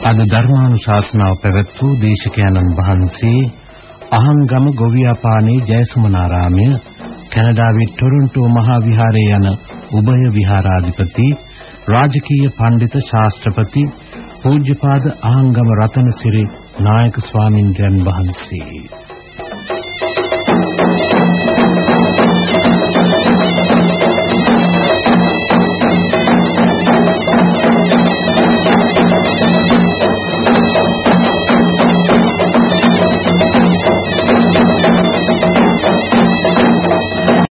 අද ධර්මානුශාසනාව පැවැත් වූ දේශකයන්න් වහන්සේ අහංගම ගොවියාපානේ ජයසුමනාරාමය කැනඩාවේ ටොරොන්ටෝ මහා විහාරයේ යන උභය විහාරාධිපති රාජකීය පඬිත ශාස්ත්‍රපති පූජ්‍යපාද අහංගම රතනසිරි නායක ස්වාමින්ද්‍රයන් වහන්සේ.